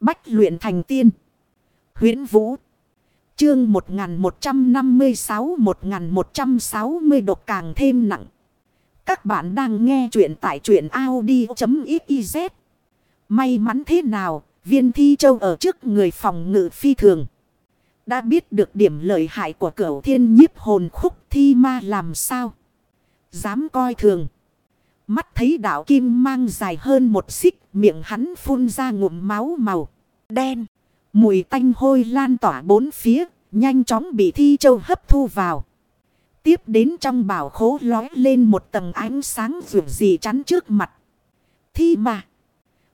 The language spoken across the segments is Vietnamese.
Bách luyện thành tiên. huyễn Vũ. Chương 1156-1160 độc càng thêm nặng. Các bạn đang nghe truyện tại truyện Audi.xyz. May mắn thế nào, viên thi châu ở trước người phòng ngự phi thường. Đã biết được điểm lợi hại của cửu thiên nhiếp hồn khúc thi ma làm sao. Dám coi thường. Mắt thấy đạo kim mang dài hơn một xích, miệng hắn phun ra ngụm máu màu đen. Mùi tanh hôi lan tỏa bốn phía, nhanh chóng bị thi châu hấp thu vào. Tiếp đến trong bảo khố lói lên một tầng ánh sáng rượu gì chắn trước mặt. Thi mà.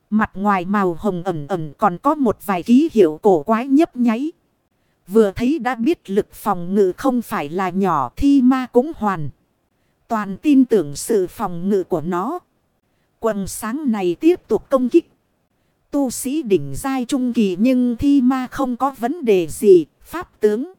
Mặt ngoài màu hồng ẩm ẩm còn có một vài ký hiệu cổ quái nhấp nháy. Vừa thấy đã biết lực phòng ngự không phải là nhỏ thi ma cũng hoàn. Toàn tin tưởng sự phòng ngự của nó. Quần sáng này tiếp tục công kích. Tu sĩ đỉnh giai trung kỳ nhưng thi ma không có vấn đề gì. Pháp tướng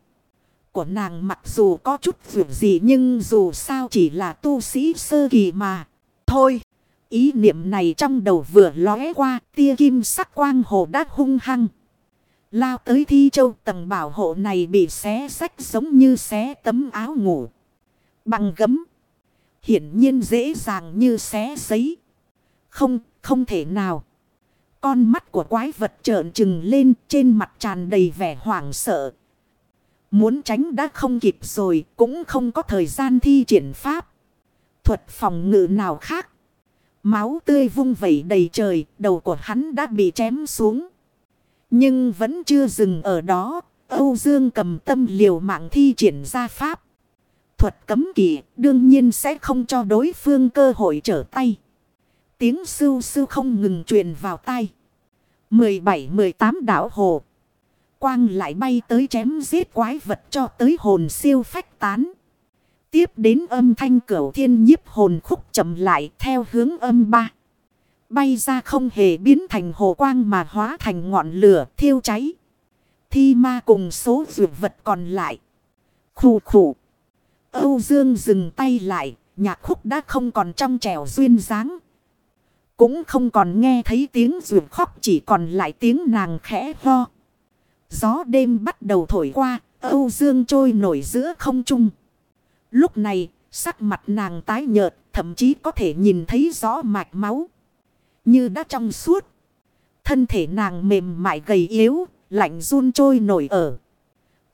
của nàng mặc dù có chút vượt gì nhưng dù sao chỉ là tu sĩ sơ kỳ mà. Thôi, ý niệm này trong đầu vừa lóe qua tia kim sắc quang hồ đã hung hăng. Lao tới thi châu tầng bảo hộ này bị xé sách giống như xé tấm áo ngủ. Bằng gấm. Hiển nhiên dễ dàng như xé giấy. Không, không thể nào. Con mắt của quái vật trợn trừng lên trên mặt tràn đầy vẻ hoảng sợ. Muốn tránh đã không kịp rồi cũng không có thời gian thi triển pháp. Thuật phòng ngự nào khác. Máu tươi vung vẩy đầy trời, đầu của hắn đã bị chém xuống. Nhưng vẫn chưa dừng ở đó, Âu Dương cầm tâm liều mạng thi triển ra pháp. Thuật cấm kỵ, đương nhiên sẽ không cho đối phương cơ hội trở tay. Tiếng sưu sưu không ngừng truyền vào tay. 17-18 đảo hồ. Quang lại bay tới chém giết quái vật cho tới hồn siêu phách tán. Tiếp đến âm thanh cửu thiên nhiếp hồn khúc chậm lại theo hướng âm ba. Bay ra không hề biến thành hồ quang mà hóa thành ngọn lửa thiêu cháy. Thi ma cùng số dược vật còn lại. Khủ khủ. Âu Dương dừng tay lại. Nhạc khúc đã không còn trong trẻo duyên dáng. Cũng không còn nghe thấy tiếng rượu khóc chỉ còn lại tiếng nàng khẽ ho. Gió đêm bắt đầu thổi qua. Âu Dương trôi nổi giữa không trung. Lúc này sắc mặt nàng tái nhợt. Thậm chí có thể nhìn thấy rõ mạch máu như đã trong suốt. Thân thể nàng mềm mại gầy yếu, lạnh run trôi nổi ở.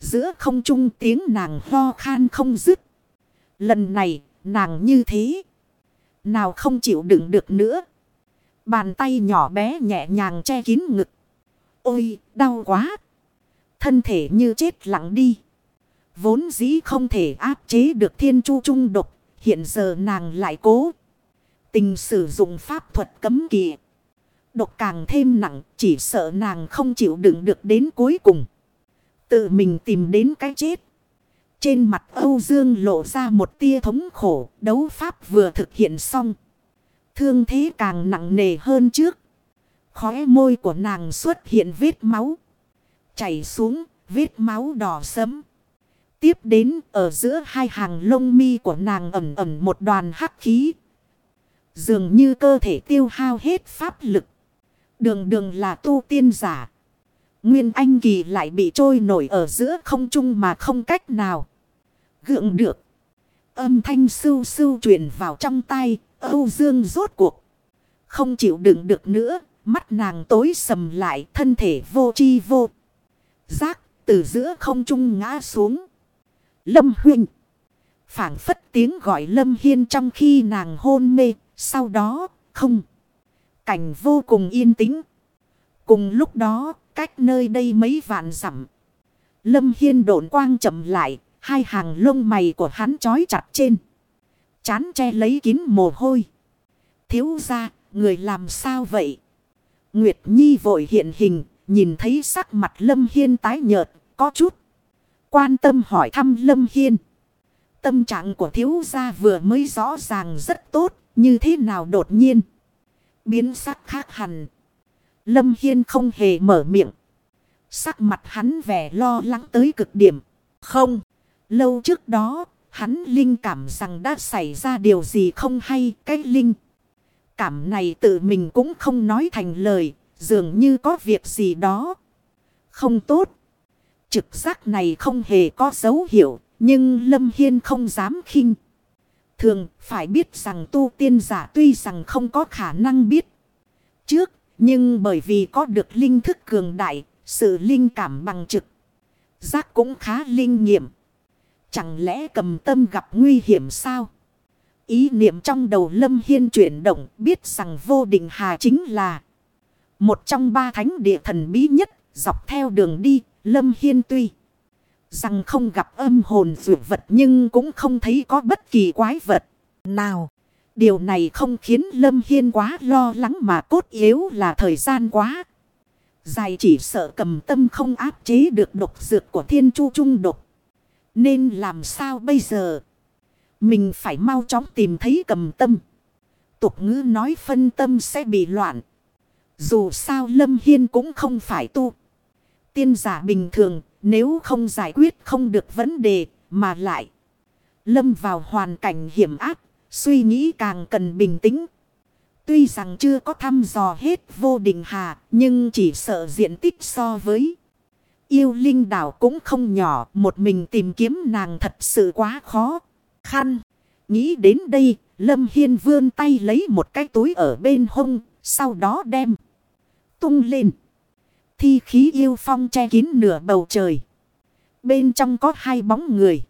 Giữa không trung tiếng nàng ho khan không dứt. Lần này, nàng như thế. Nào không chịu đựng được nữa. Bàn tay nhỏ bé nhẹ nhàng che kín ngực. Ôi, đau quá. Thân thể như chết lặng đi. Vốn dĩ không thể áp chế được thiên chu trung độc. Hiện giờ nàng lại cố tình sử dụng pháp thuật cấm kỵ. Độc càng thêm nặng, chỉ sợ nàng không chịu đựng được đến cuối cùng. Tự mình tìm đến cái chết. Trên mặt Âu Dương lộ ra một tia thống khổ, đấu pháp vừa thực hiện xong. Thương thế càng nặng nề hơn trước. Khóe môi của nàng xuất hiện vết máu. Chảy xuống, vết máu đỏ sẫm. Tiếp đến ở giữa hai hàng lông mi của nàng ẩm ẩm một đoàn hắc khí Dường như cơ thể tiêu hao hết pháp lực. Đường đường là tu tiên giả. Nguyên Anh Kỳ lại bị trôi nổi ở giữa không trung mà không cách nào. Gượng được. Âm thanh sưu sưu truyền vào trong tay. Âu Dương rốt cuộc. Không chịu đựng được nữa. Mắt nàng tối sầm lại thân thể vô chi vô. Giác từ giữa không trung ngã xuống. Lâm huynh. phảng phất tiếng gọi Lâm Hiên trong khi nàng hôn mê. Sau đó, không. Cảnh vô cùng yên tĩnh. Cùng lúc đó, cách nơi đây mấy vạn dặm Lâm Hiên độn quang chậm lại, hai hàng lông mày của hắn trói chặt trên. Chán che lấy kín mồ hôi. Thiếu ra, người làm sao vậy? Nguyệt Nhi vội hiện hình, nhìn thấy sắc mặt Lâm Hiên tái nhợt, có chút. Quan tâm hỏi thăm Lâm Hiên. Tâm trạng của thiếu gia vừa mới rõ ràng rất tốt, như thế nào đột nhiên. Biến sắc khác hẳn. Lâm Hiên không hề mở miệng. Sắc mặt hắn vẻ lo lắng tới cực điểm. Không. Lâu trước đó, hắn linh cảm rằng đã xảy ra điều gì không hay. Cái linh cảm này tự mình cũng không nói thành lời. dường như có việc gì đó. Không tốt. Trực giác này không hề có dấu hiệu, nhưng Lâm Hiên không dám khinh. Thường phải biết rằng tu tiên giả tuy rằng không có khả năng biết trước, nhưng bởi vì có được linh thức cường đại, sự linh cảm bằng trực. Giác cũng khá linh nghiệm. Chẳng lẽ cầm tâm gặp nguy hiểm sao? Ý niệm trong đầu Lâm Hiên chuyển động biết rằng vô định hà chính là một trong ba thánh địa thần bí nhất dọc theo đường đi Lâm Hiên tuy rằng không gặp âm hồn dụ vật nhưng cũng không thấy có bất kỳ quái vật nào. Điều này không khiến Lâm Hiên quá lo lắng mà cốt yếu là thời gian quá. Dài chỉ sợ cầm tâm không áp chế được độc dược của thiên chu trung độc. Nên làm sao bây giờ? Mình phải mau chóng tìm thấy cầm tâm. Tục ngữ nói phân tâm sẽ bị loạn. Dù sao Lâm Hiên cũng không phải tu. Tiên giả bình thường, nếu không giải quyết không được vấn đề, mà lại. Lâm vào hoàn cảnh hiểm ác. Suy nghĩ càng cần bình tĩnh. Tuy rằng chưa có thăm dò hết vô định hà. Nhưng chỉ sợ diện tích so với. Yêu linh đảo cũng không nhỏ. Một mình tìm kiếm nàng thật sự quá khó. Khăn. Nghĩ đến đây. Lâm Hiên vươn tay lấy một cái túi ở bên hông. Sau đó đem. Tung lên. Thi khí yêu phong che kín nửa bầu trời. Bên trong có hai bóng người.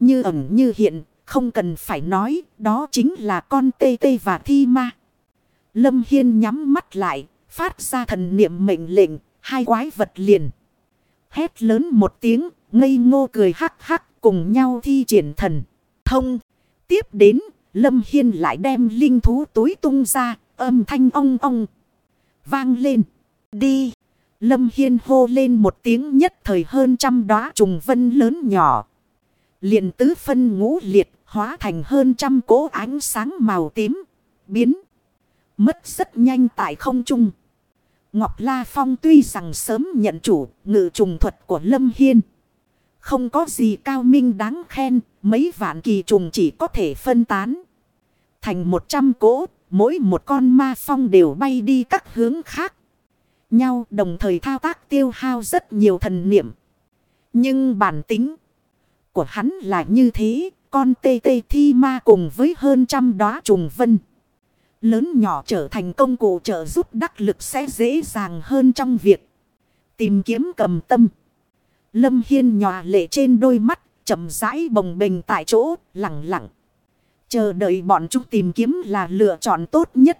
Như ẩn như hiện. Không cần phải nói. Đó chính là con tê tê và thi ma. Lâm Hiên nhắm mắt lại. Phát ra thần niệm mệnh lệnh. Hai quái vật liền. Hét lớn một tiếng. Ngây ngô cười hắc hắc. Cùng nhau thi triển thần. Thông. Tiếp đến. Lâm Hiên lại đem linh thú túi tung ra. Âm thanh ong ong. Vang lên. Đi. Lâm Hiên hô lên một tiếng nhất thời hơn trăm đóa trùng vân lớn nhỏ. liền tứ phân ngũ liệt hóa thành hơn trăm cỗ ánh sáng màu tím. Biến. Mất rất nhanh tại không trung. Ngọc La Phong tuy rằng sớm nhận chủ ngự trùng thuật của Lâm Hiên. Không có gì cao minh đáng khen. Mấy vạn kỳ trùng chỉ có thể phân tán. Thành một trăm cỗ. Mỗi một con ma phong đều bay đi các hướng khác nhau đồng thời thao tác tiêu hao rất nhiều thần niệm. Nhưng bản tính của hắn là như thế, con tê tê thi ma cùng với hơn trăm đóa trùng vân. Lớn nhỏ trở thành công cụ trợ giúp đắc lực sẽ dễ dàng hơn trong việc tìm kiếm cầm tâm. Lâm Hiên nhòa lệ trên đôi mắt, chậm rãi bồng bềnh tại chỗ, lặng lặng. Chờ đợi bọn chúng tìm kiếm là lựa chọn tốt nhất.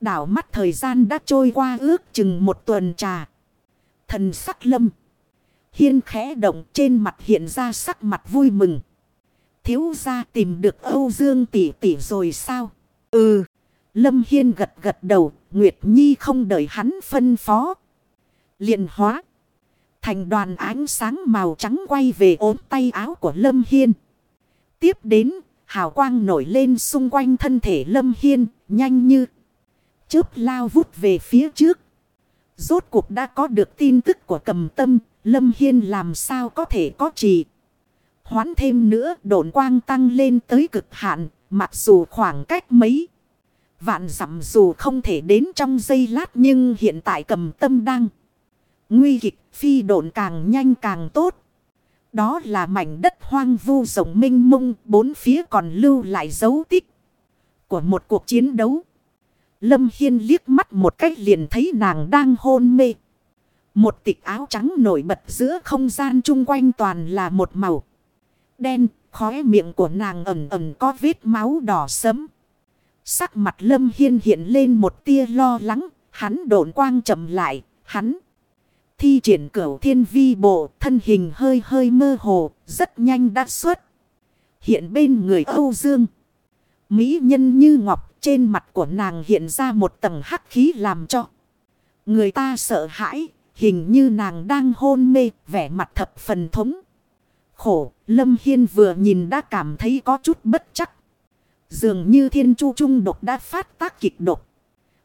Đảo mắt thời gian đã trôi qua ước chừng một tuần trà. Thần sắc lâm. Hiên khẽ động trên mặt hiện ra sắc mặt vui mừng. Thiếu ra tìm được Âu Dương tỷ tỷ rồi sao? Ừ. Lâm Hiên gật gật đầu. Nguyệt Nhi không đợi hắn phân phó. liền hóa. Thành đoàn ánh sáng màu trắng quay về ốm tay áo của Lâm Hiên. Tiếp đến, hào quang nổi lên xung quanh thân thể Lâm Hiên, nhanh như chớp lao vút về phía trước. Rốt cuộc đã có được tin tức của cầm tâm, Lâm Hiên làm sao có thể có trì. Hoán thêm nữa độn quang tăng lên tới cực hạn, mặc dù khoảng cách mấy. Vạn dặm dù không thể đến trong giây lát nhưng hiện tại cầm tâm đang. Nguy kịch phi độn càng nhanh càng tốt. Đó là mảnh đất hoang vu rộng minh mông bốn phía còn lưu lại dấu tích của một cuộc chiến đấu. Lâm Hiên liếc mắt một cách liền thấy nàng đang hôn mê. Một tịch áo trắng nổi bật giữa không gian chung quanh toàn là một màu. Đen, khóe miệng của nàng ẩm ẩm có vết máu đỏ sẫm. Sắc mặt Lâm Hiên hiện lên một tia lo lắng, hắn độn quang chậm lại, hắn. Thi triển cửu thiên vi bộ, thân hình hơi hơi mơ hồ, rất nhanh đã xuất. Hiện bên người Âu Dương. Mỹ nhân như ngọc trên mặt của nàng hiện ra một tầng hắc khí làm cho. Người ta sợ hãi. Hình như nàng đang hôn mê. Vẻ mặt thập phần thống. Khổ. Lâm Hiên vừa nhìn đã cảm thấy có chút bất chắc. Dường như thiên chu trung độc đã phát tác kịch độc.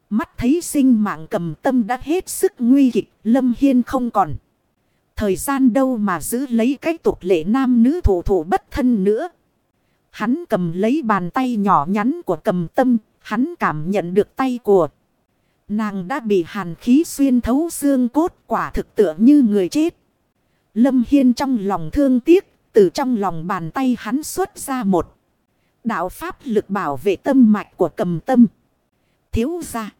Mắt thấy sinh mạng cầm tâm đã hết sức nguy kịch. Lâm Hiên không còn. Thời gian đâu mà giữ lấy cái tục lệ nam nữ thủ thủ bất thân nữa. Hắn cầm lấy bàn tay nhỏ nhắn của cầm tâm. Hắn cảm nhận được tay của Nàng đã bị hàn khí xuyên thấu xương cốt, quả thực tựa như người chết. Lâm Hiên trong lòng thương tiếc, từ trong lòng bàn tay hắn xuất ra một. Đạo pháp lực bảo vệ tâm mạch của cầm tâm. Thiếu ra.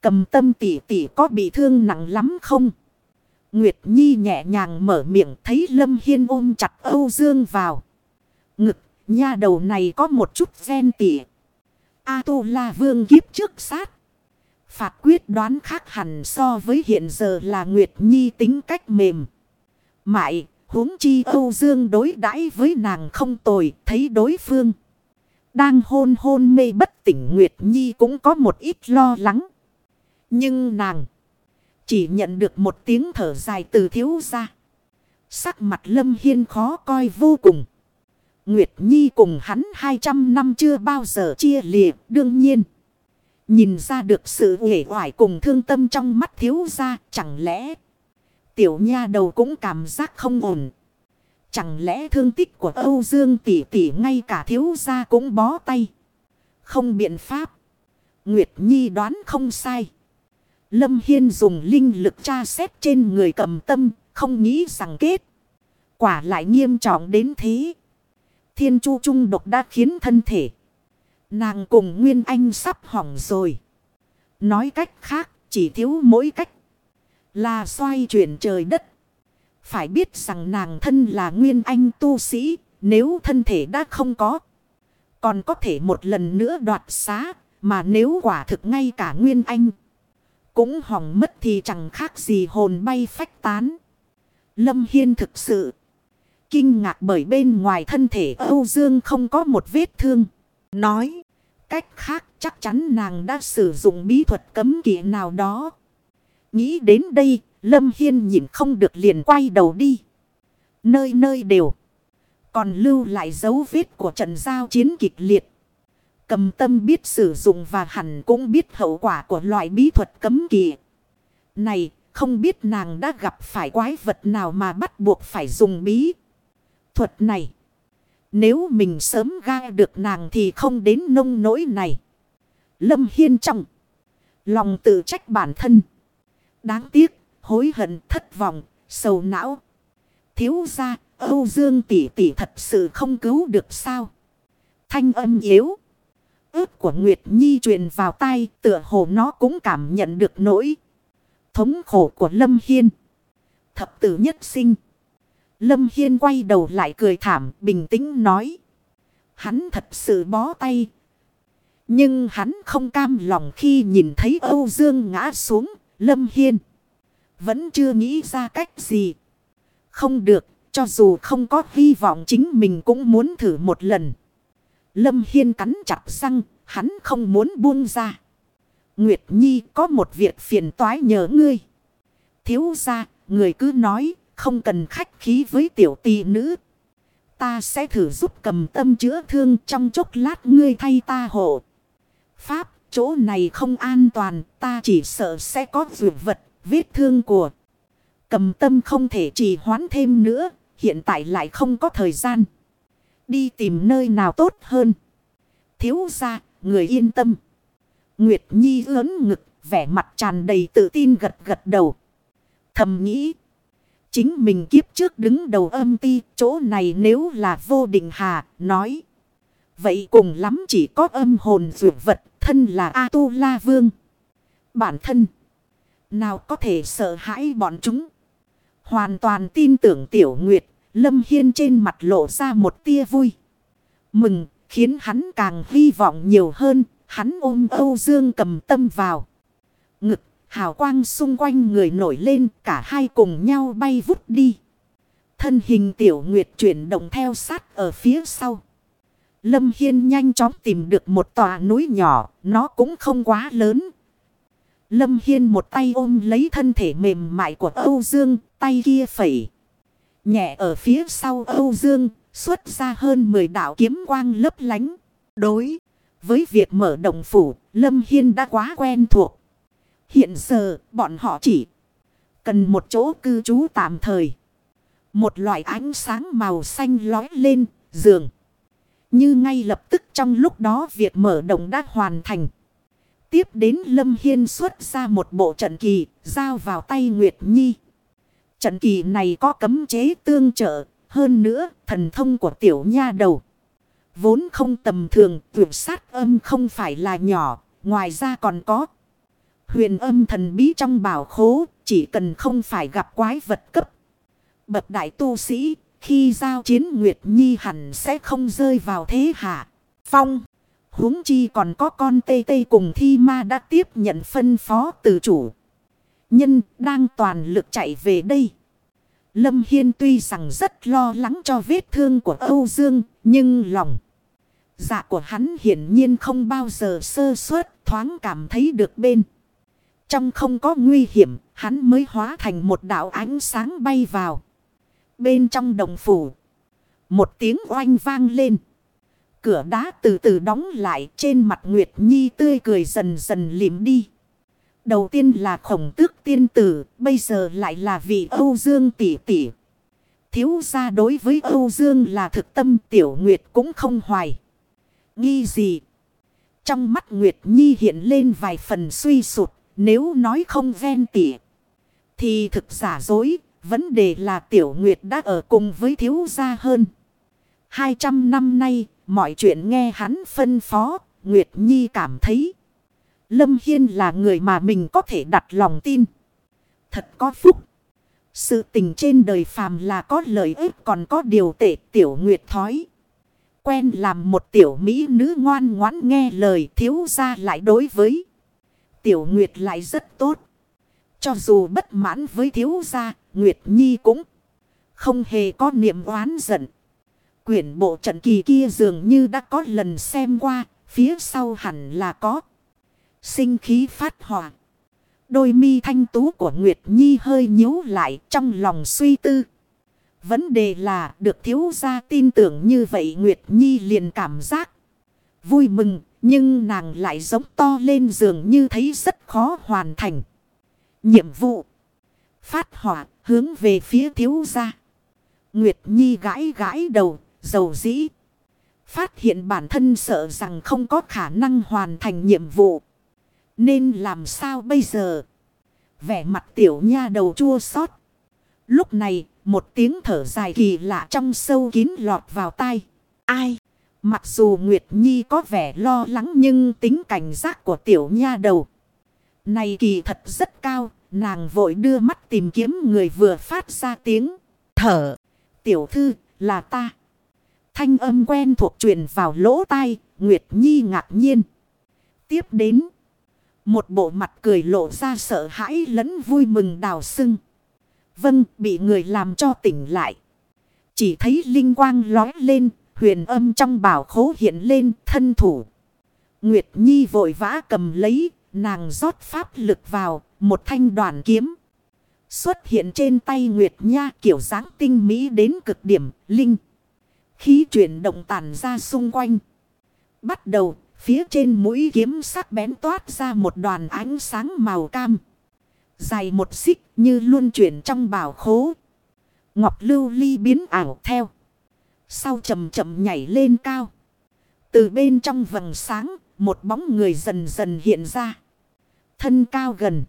Cầm tâm tỷ tỷ có bị thương nặng lắm không? Nguyệt Nhi nhẹ nhàng mở miệng thấy Lâm Hiên ôm chặt Âu Dương vào. Ngực, nha đầu này có một chút ghen tỉ. A-tu-la vương kiếp trước sát. Phạt quyết đoán khác hẳn so với hiện giờ là Nguyệt Nhi tính cách mềm. Mại, huống chi Âu Dương đối đãi với nàng không tồi, thấy đối phương. Đang hôn hôn mê bất tỉnh Nguyệt Nhi cũng có một ít lo lắng. Nhưng nàng chỉ nhận được một tiếng thở dài từ thiếu ra. Sắc mặt Lâm Hiên khó coi vô cùng. Nguyệt Nhi cùng hắn 200 năm chưa bao giờ chia lìa đương nhiên. Nhìn ra được sự uể oải cùng thương tâm trong mắt thiếu ra chẳng lẽ. Tiểu nha đầu cũng cảm giác không ổn. Chẳng lẽ thương tích của Âu Dương tỷ tỷ ngay cả thiếu gia cũng bó tay. Không biện pháp. Nguyệt Nhi đoán không sai. Lâm Hiên dùng linh lực tra xét trên người cầm tâm. Không nghĩ rằng kết. Quả lại nghiêm trọng đến thế. Thiên chu trung độc đã khiến thân thể. Nàng cùng Nguyên Anh sắp hỏng rồi. Nói cách khác, chỉ thiếu mỗi cách. Là xoay chuyển trời đất. Phải biết rằng nàng thân là Nguyên Anh tu sĩ. Nếu thân thể đã không có. Còn có thể một lần nữa đoạt xá. Mà nếu quả thực ngay cả Nguyên Anh. Cũng hỏng mất thì chẳng khác gì hồn bay phách tán. Lâm Hiên thực sự. Kinh ngạc bởi bên ngoài thân thể Âu Dương không có một vết thương. Nói. Cách khác chắc chắn nàng đã sử dụng bí thuật cấm kỵ nào đó. Nghĩ đến đây, Lâm Hiên nhìn không được liền quay đầu đi. Nơi nơi đều. Còn lưu lại dấu vết của trận giao chiến kịch liệt. Cầm tâm biết sử dụng và hẳn cũng biết hậu quả của loại bí thuật cấm kỵ. Này, không biết nàng đã gặp phải quái vật nào mà bắt buộc phải dùng bí thuật này. Nếu mình sớm gai được nàng thì không đến nông nỗi này. Lâm Hiên trọng. Lòng tự trách bản thân. Đáng tiếc, hối hận, thất vọng, sầu não. Thiếu ra, Âu Dương tỷ tỷ thật sự không cứu được sao. Thanh âm yếu. Ước của Nguyệt Nhi truyền vào tay tựa hồ nó cũng cảm nhận được nỗi. Thống khổ của Lâm Hiên. Thập tử nhất sinh. Lâm Hiên quay đầu lại cười thảm bình tĩnh nói. Hắn thật sự bó tay. Nhưng hắn không cam lòng khi nhìn thấy Âu Dương ngã xuống. Lâm Hiên. Vẫn chưa nghĩ ra cách gì. Không được. Cho dù không có hy vọng chính mình cũng muốn thử một lần. Lâm Hiên cắn chặt răng. Hắn không muốn buông ra. Nguyệt Nhi có một việc phiền toái nhờ ngươi. Thiếu ra, người cứ nói không cần khách khí với tiểu tỷ nữ. Ta sẽ thử giúp cầm tâm chữa thương trong chốc lát ngươi thay ta hộ. Pháp, chỗ này không an toàn, ta chỉ sợ sẽ có vượt vật, vết thương của. Cầm tâm không thể trì hoãn thêm nữa, hiện tại lại không có thời gian. Đi tìm nơi nào tốt hơn. Thiếu ra, người yên tâm. Nguyệt Nhi lớn ngực, vẻ mặt tràn đầy tự tin gật gật đầu. Thầm nghĩ. Chính mình kiếp trước đứng đầu âm ti, chỗ này nếu là vô định hà, nói. Vậy cùng lắm chỉ có âm hồn dược vật, thân là A-tu-la vương. Bản thân, nào có thể sợ hãi bọn chúng. Hoàn toàn tin tưởng tiểu nguyệt, lâm hiên trên mặt lộ ra một tia vui. Mừng, khiến hắn càng hy vọng nhiều hơn, hắn ôm Âu Dương cầm tâm vào. Ngực Hào quang xung quanh người nổi lên cả hai cùng nhau bay vút đi. Thân hình tiểu nguyệt chuyển động theo sát ở phía sau. Lâm Hiên nhanh chóng tìm được một tòa núi nhỏ, nó cũng không quá lớn. Lâm Hiên một tay ôm lấy thân thể mềm mại của Âu Dương, tay kia phẩy. Nhẹ ở phía sau Âu Dương, xuất ra hơn 10 đạo kiếm quang lấp lánh. Đối với việc mở động phủ, Lâm Hiên đã quá quen thuộc. Hiện giờ bọn họ chỉ cần một chỗ cư trú tạm thời. Một loại ánh sáng màu xanh lói lên giường. Như ngay lập tức trong lúc đó việc mở động đã hoàn thành. Tiếp đến Lâm Hiên xuất ra một bộ trận kỳ, giao vào tay Nguyệt Nhi. Trận kỳ này có cấm chế tương trợ, hơn nữa thần thông của tiểu nha đầu. Vốn không tầm thường, tuyệt sát âm không phải là nhỏ, ngoài ra còn có. Huyền âm thần bí trong bảo khố, chỉ cần không phải gặp quái vật cấp. Bậc đại tu sĩ, khi giao chiến Nguyệt Nhi hẳn sẽ không rơi vào thế hạ. Phong, huống chi còn có con tê tê cùng thi ma đã tiếp nhận phân phó từ chủ. Nhân đang toàn lực chạy về đây. Lâm Hiên tuy rằng rất lo lắng cho vết thương của Âu Dương, nhưng lòng dạ của hắn hiển nhiên không bao giờ sơ suất thoáng cảm thấy được bên. Trong không có nguy hiểm, hắn mới hóa thành một đạo ánh sáng bay vào. Bên trong đồng phủ, một tiếng oanh vang lên. Cửa đá từ từ đóng lại trên mặt Nguyệt Nhi tươi cười dần dần liếm đi. Đầu tiên là khổng tước tiên tử, bây giờ lại là vị Âu Dương tỷ tỷ. Thiếu gia đối với Âu Dương là thực tâm tiểu Nguyệt cũng không hoài. Nghi gì? Trong mắt Nguyệt Nhi hiện lên vài phần suy sụt, nếu nói không ven tỉ. Thì thực giả dối, vấn đề là tiểu Nguyệt đã ở cùng với thiếu gia hơn. 200 năm nay, mọi chuyện nghe hắn phân phó, Nguyệt Nhi cảm thấy. Lâm Hiên là người mà mình có thể đặt lòng tin. Thật có phúc. Sự tình trên đời phàm là có lợi ích còn có điều tệ tiểu Nguyệt thói. Quen làm một tiểu mỹ nữ ngoan ngoãn nghe lời thiếu gia lại đối với. Tiểu Nguyệt lại rất tốt. Cho dù bất mãn với thiếu gia, Nguyệt Nhi cũng không hề có niệm oán giận. Quyển bộ trận kỳ kia dường như đã có lần xem qua, phía sau hẳn là có. Sinh khí phát hỏa. Đôi mi thanh tú của Nguyệt Nhi hơi nhíu lại trong lòng suy tư. Vấn đề là được thiếu gia tin tưởng như vậy Nguyệt Nhi liền cảm giác vui mừng. Nhưng nàng lại giống to lên giường như thấy rất khó hoàn thành. Nhiệm vụ. Phát hỏa hướng về phía thiếu gia. Nguyệt Nhi gãi gãi đầu, dầu dĩ. Phát hiện bản thân sợ rằng không có khả năng hoàn thành nhiệm vụ. Nên làm sao bây giờ? Vẻ mặt tiểu nha đầu chua xót. Lúc này, một tiếng thở dài kỳ lạ trong sâu kín lọt vào tai. Ai? Mặc dù Nguyệt Nhi có vẻ lo lắng nhưng tính cảnh giác của tiểu nha đầu. Này kỳ thật rất cao, nàng vội đưa mắt tìm kiếm người vừa phát ra tiếng. Thở, tiểu thư, là ta. Thanh âm quen thuộc truyền vào lỗ tai, Nguyệt Nhi ngạc nhiên. Tiếp đến, một bộ mặt cười lộ ra sợ hãi lẫn vui mừng đào sưng. Vâng, bị người làm cho tỉnh lại. Chỉ thấy linh quang lói lên, huyền âm trong bảo khố hiện lên thân thủ. Nguyệt Nhi vội vã cầm lấy, nàng rót pháp lực vào, một thanh đoàn kiếm. Xuất hiện trên tay Nguyệt Nha kiểu dáng tinh mỹ đến cực điểm, linh. Khí chuyển động tàn ra xung quanh. Bắt đầu, phía trên mũi kiếm sắc bén toát ra một đoàn ánh sáng màu cam. Dài một xích như luôn chuyển trong bảo khố. Ngọc lưu ly biến ảo theo. Sau chậm chậm nhảy lên cao. Từ bên trong vầng sáng, một bóng người dần dần hiện ra. Thân cao gần.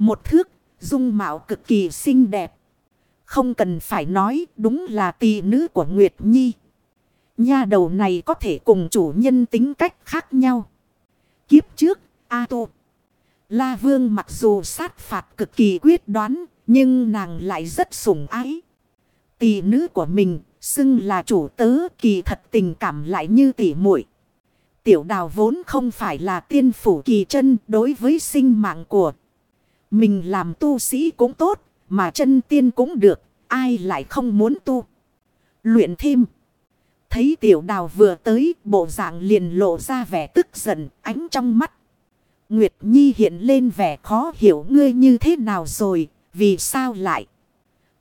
Một thước, dung mạo cực kỳ xinh đẹp. Không cần phải nói, đúng là tỷ nữ của Nguyệt Nhi. Nha đầu này có thể cùng chủ nhân tính cách khác nhau. Kiếp trước, A Tô. La Vương mặc dù sát phạt cực kỳ quyết đoán, nhưng nàng lại rất sủng ái. Tỷ nữ của mình Xưng là chủ tớ kỳ thật tình cảm lại như tỷ muội Tiểu đào vốn không phải là tiên phủ kỳ chân đối với sinh mạng của. Mình làm tu sĩ cũng tốt, mà chân tiên cũng được, ai lại không muốn tu. Luyện thêm. Thấy tiểu đào vừa tới, bộ dạng liền lộ ra vẻ tức giận, ánh trong mắt. Nguyệt Nhi hiện lên vẻ khó hiểu ngươi như thế nào rồi, vì sao lại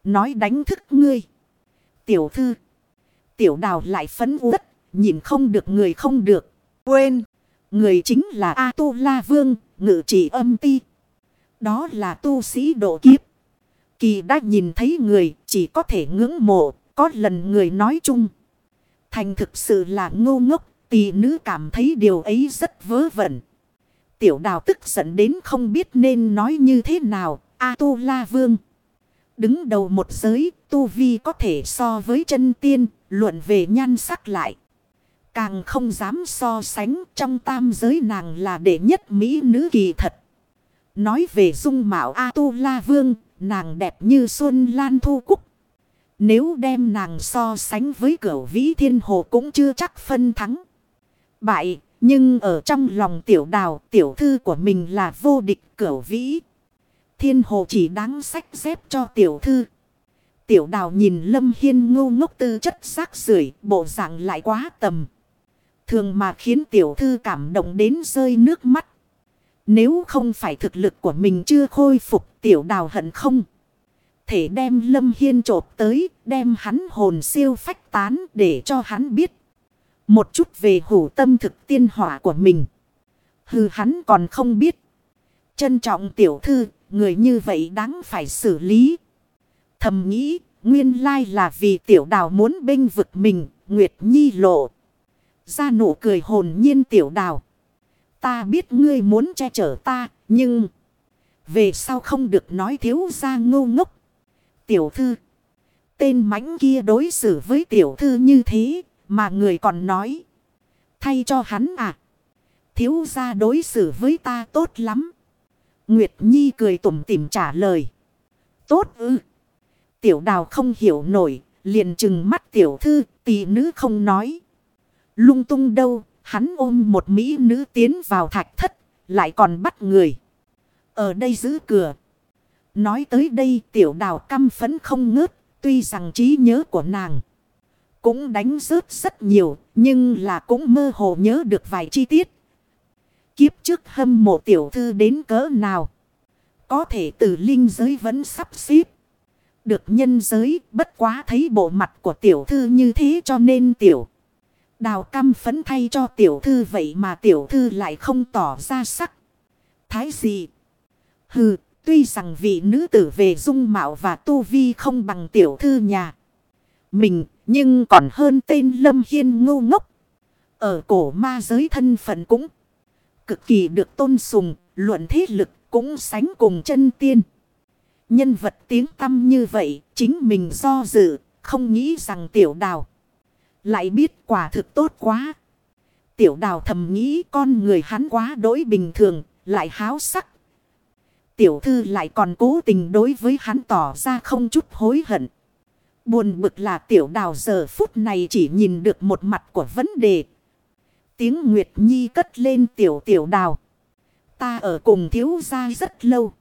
nói đánh thức ngươi tiểu thư. Tiểu đào lại phấn uất, nhìn không được người không được. Quên, người chính là A-tu-la vương, ngự trị âm ti. Đó là tu sĩ độ kiếp. Kỳ đã nhìn thấy người, chỉ có thể ngưỡng mộ, có lần người nói chung. Thành thực sự là ngu ngốc, tỷ nữ cảm thấy điều ấy rất vớ vẩn. Tiểu đào tức giận đến không biết nên nói như thế nào. A-tu-la vương. Đứng đầu một giới, tu vi có thể so với chân tiên, luận về nhan sắc lại. Càng không dám so sánh trong tam giới nàng là đệ nhất mỹ nữ kỳ thật. Nói về dung mạo A-tu-la vương, nàng đẹp như xuân lan thu cúc. Nếu đem nàng so sánh với cửu vĩ thiên hồ cũng chưa chắc phân thắng. Bại, nhưng ở trong lòng tiểu đào, tiểu thư của mình là vô địch cửu vĩ. Thiên hồ chỉ đáng sách dép cho tiểu thư. Tiểu đào nhìn Lâm Hiên ngu ngốc tư chất xác sưởi bộ dạng lại quá tầm. Thường mà khiến tiểu thư cảm động đến rơi nước mắt. Nếu không phải thực lực của mình chưa khôi phục tiểu đào hận không. Thể đem Lâm Hiên trộp tới, đem hắn hồn siêu phách tán để cho hắn biết. Một chút về hủ tâm thực tiên hỏa của mình. Hừ hắn còn không biết. Trân trọng tiểu thư, người như vậy đáng phải xử lý. Thầm nghĩ, nguyên lai là vì tiểu đào muốn bênh vực mình, Nguyệt Nhi lộ. Ra nụ cười hồn nhiên tiểu đào. Ta biết ngươi muốn che chở ta, nhưng... Về sau không được nói thiếu ra ngô ngốc. Tiểu thư. Tên mãnh kia đối xử với tiểu thư như thế, mà người còn nói. Thay cho hắn à. Thiếu ra đối xử với ta tốt lắm. Nguyệt Nhi cười tủm tỉm trả lời. Tốt ư. Tiểu đào không hiểu nổi, liền trừng mắt tiểu thư, tỷ nữ không nói. Lung tung đâu, hắn ôm một mỹ nữ tiến vào thạch thất, lại còn bắt người. Ở đây giữ cửa. Nói tới đây tiểu đào căm phấn không ngớt, tuy rằng trí nhớ của nàng cũng đánh rớt rất nhiều, nhưng là cũng mơ hồ nhớ được vài chi tiết. Kiếp trước hâm mộ tiểu thư đến cỡ nào. Có thể từ linh giới vẫn sắp xếp. Được nhân giới bất quá thấy bộ mặt của tiểu thư như thế cho nên tiểu. Đào căm phấn thay cho tiểu thư vậy mà tiểu thư lại không tỏ ra sắc. Thái gì? Hừ, tuy rằng vị nữ tử về dung mạo và tu vi không bằng tiểu thư nhà. Mình, nhưng còn hơn tên Lâm Hiên ngu ngốc. Ở cổ ma giới thân phận cũng cực kỳ được tôn sùng, luận thế lực cũng sánh cùng chân tiên. Nhân vật tiếng tâm như vậy, chính mình do dự, không nghĩ rằng tiểu đào. Lại biết quả thực tốt quá. Tiểu đào thầm nghĩ con người hắn quá đối bình thường, lại háo sắc. Tiểu thư lại còn cố tình đối với hắn tỏ ra không chút hối hận. Buồn bực là tiểu đào giờ phút này chỉ nhìn được một mặt của vấn đề. Tiếng Nguyệt Nhi cất lên tiểu tiểu đào. Ta ở cùng thiếu gia rất lâu.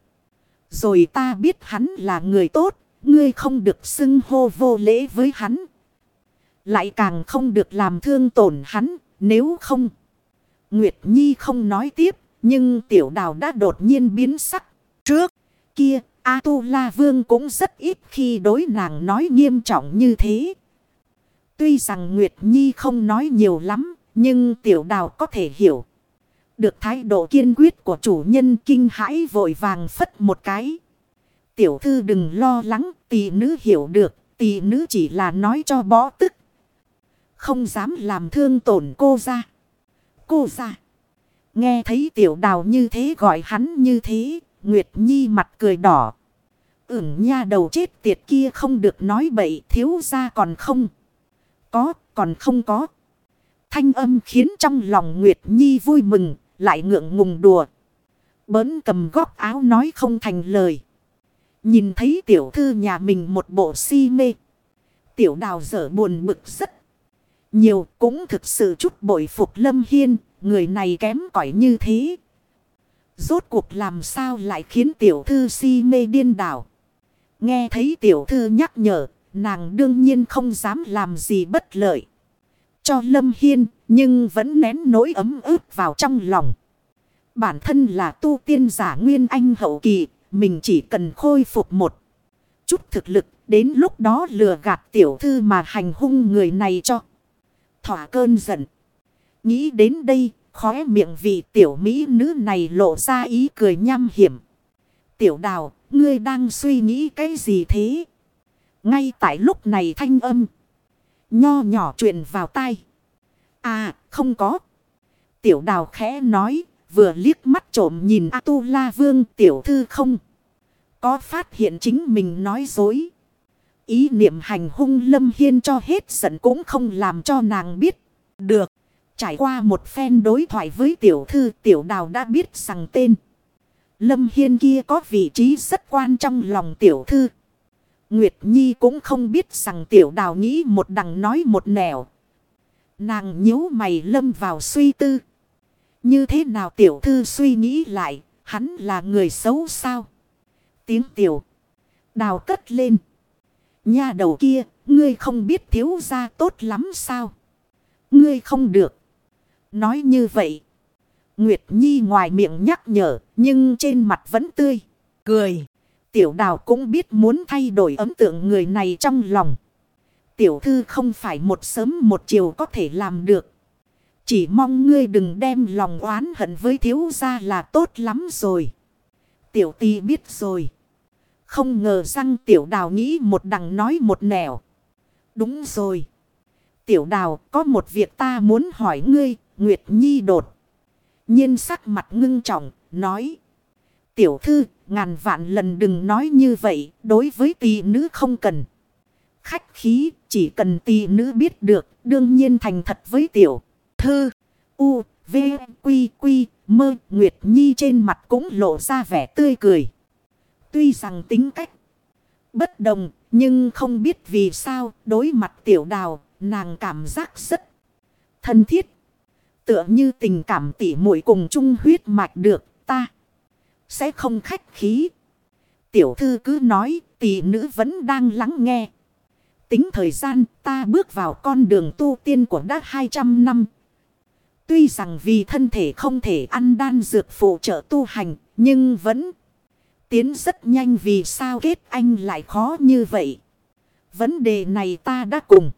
Rồi ta biết hắn là người tốt. Ngươi không được xưng hô vô lễ với hắn. Lại càng không được làm thương tổn hắn. Nếu không. Nguyệt Nhi không nói tiếp. Nhưng tiểu đào đã đột nhiên biến sắc. Trước kia A-tu-la vương cũng rất ít khi đối nàng nói nghiêm trọng như thế. Tuy rằng Nguyệt Nhi không nói nhiều lắm, nhưng tiểu đào có thể hiểu. Được thái độ kiên quyết của chủ nhân kinh hãi vội vàng phất một cái. Tiểu thư đừng lo lắng, tỷ nữ hiểu được, tỷ nữ chỉ là nói cho bó tức. Không dám làm thương tổn cô ra. Cô ra. Nghe thấy tiểu đào như thế gọi hắn như thế, Nguyệt Nhi mặt cười đỏ. Ừm nha đầu chết tiệt kia không được nói bậy thiếu ra còn không. Có, còn không có. Thanh âm khiến trong lòng Nguyệt Nhi vui mừng, lại ngượng ngùng đùa. Bớn cầm góc áo nói không thành lời. Nhìn thấy tiểu thư nhà mình một bộ si mê. Tiểu đào dở buồn bực rất nhiều cũng thực sự chút bội phục Lâm Hiên, người này kém cỏi như thế. Rốt cuộc làm sao lại khiến tiểu thư si mê điên đảo. Nghe thấy tiểu thư nhắc nhở, nàng đương nhiên không dám làm gì bất lợi. Cho Lâm Hiên, nhưng vẫn nén nỗi ấm ức vào trong lòng. Bản thân là tu tiên giả nguyên anh hậu kỳ, mình chỉ cần khôi phục một chút thực lực, đến lúc đó lừa gạt tiểu thư mà hành hung người này cho. Thỏa cơn giận. Nghĩ đến đây, khóe miệng vị tiểu mỹ nữ này lộ ra ý cười nham hiểm. Tiểu đào, ngươi đang suy nghĩ cái gì thế? Ngay tại lúc này thanh âm. Nho nhỏ truyền vào tai. À, không có. Tiểu đào khẽ nói, vừa liếc mắt trộm nhìn A-tu-la vương tiểu thư không. Có phát hiện chính mình nói dối. Ý niệm hành hung lâm hiên cho hết giận cũng không làm cho nàng biết. Được. Trải qua một phen đối thoại với tiểu thư tiểu đào đã biết rằng tên. Lâm Hiên kia có vị trí rất quan trong lòng tiểu thư. Nguyệt Nhi cũng không biết rằng tiểu đào nghĩ một đằng nói một nẻo. Nàng nhíu mày lâm vào suy tư. Như thế nào tiểu thư suy nghĩ lại, hắn là người xấu sao? Tiếng tiểu. Đào cất lên. Nha đầu kia, ngươi không biết thiếu gia tốt lắm sao? Ngươi không được. Nói như vậy. Nguyệt Nhi ngoài miệng nhắc nhở, nhưng trên mặt vẫn tươi, cười. Tiểu đào cũng biết muốn thay đổi ấn tượng người này trong lòng. Tiểu thư không phải một sớm một chiều có thể làm được. Chỉ mong ngươi đừng đem lòng oán hận với thiếu gia là tốt lắm rồi. Tiểu ti biết rồi. Không ngờ rằng tiểu đào nghĩ một đằng nói một nẻo. Đúng rồi. Tiểu đào có một việc ta muốn hỏi ngươi. Nguyệt Nhi đột. nhiên sắc mặt ngưng trọng. Nói. Tiểu thư ngàn vạn lần đừng nói như vậy. Đối với tỷ nữ không cần. Khách khí chỉ cần tỷ nữ biết được. Đương nhiên thành thật với tiểu thư. U, V, Quy, Quy, Mơ, Nguyệt Nhi trên mặt cũng lộ ra vẻ tươi cười. Tuy rằng tính cách bất đồng, nhưng không biết vì sao đối mặt tiểu đào, nàng cảm giác rất thân thiết. Tựa như tình cảm tỉ muội cùng chung huyết mạch được ta. Sẽ không khách khí. Tiểu thư cứ nói tỷ nữ vẫn đang lắng nghe. Tính thời gian ta bước vào con đường tu tiên của đã 200 năm. Tuy rằng vì thân thể không thể ăn đan dược phụ trợ tu hành, nhưng vẫn tiến rất nhanh vì sao kết anh lại khó như vậy. Vấn đề này ta đã cùng.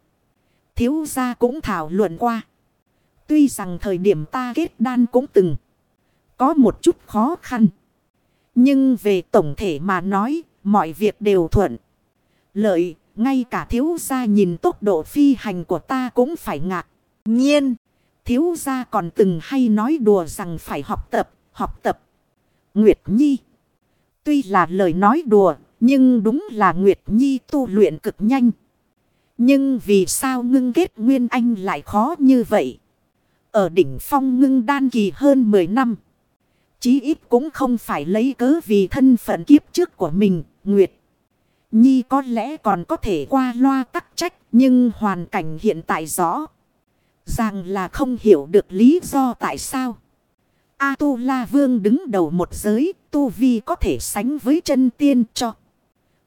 Thiếu gia cũng thảo luận qua. Tuy rằng thời điểm ta kết đan cũng từng có một chút khó khăn. Nhưng về tổng thể mà nói, mọi việc đều thuận. Lợi, ngay cả thiếu gia nhìn tốc độ phi hành của ta cũng phải ngạc. Nhiên! Thiếu gia còn từng hay nói đùa rằng phải học tập, học tập. Nguyệt Nhi. Tuy là lời nói đùa, nhưng đúng là Nguyệt Nhi tu luyện cực nhanh. Nhưng vì sao ngưng kết Nguyên Anh lại khó như vậy? Ở đỉnh phong ngưng đan kỳ hơn 10 năm. Chí ít cũng không phải lấy cớ vì thân phận kiếp trước của mình, Nguyệt. Nhi có lẽ còn có thể qua loa tắc trách, nhưng hoàn cảnh hiện tại rõ. Rằng là không hiểu được lý do tại sao. A-tu-la vương đứng đầu một giới, tu vi có thể sánh với chân tiên cho.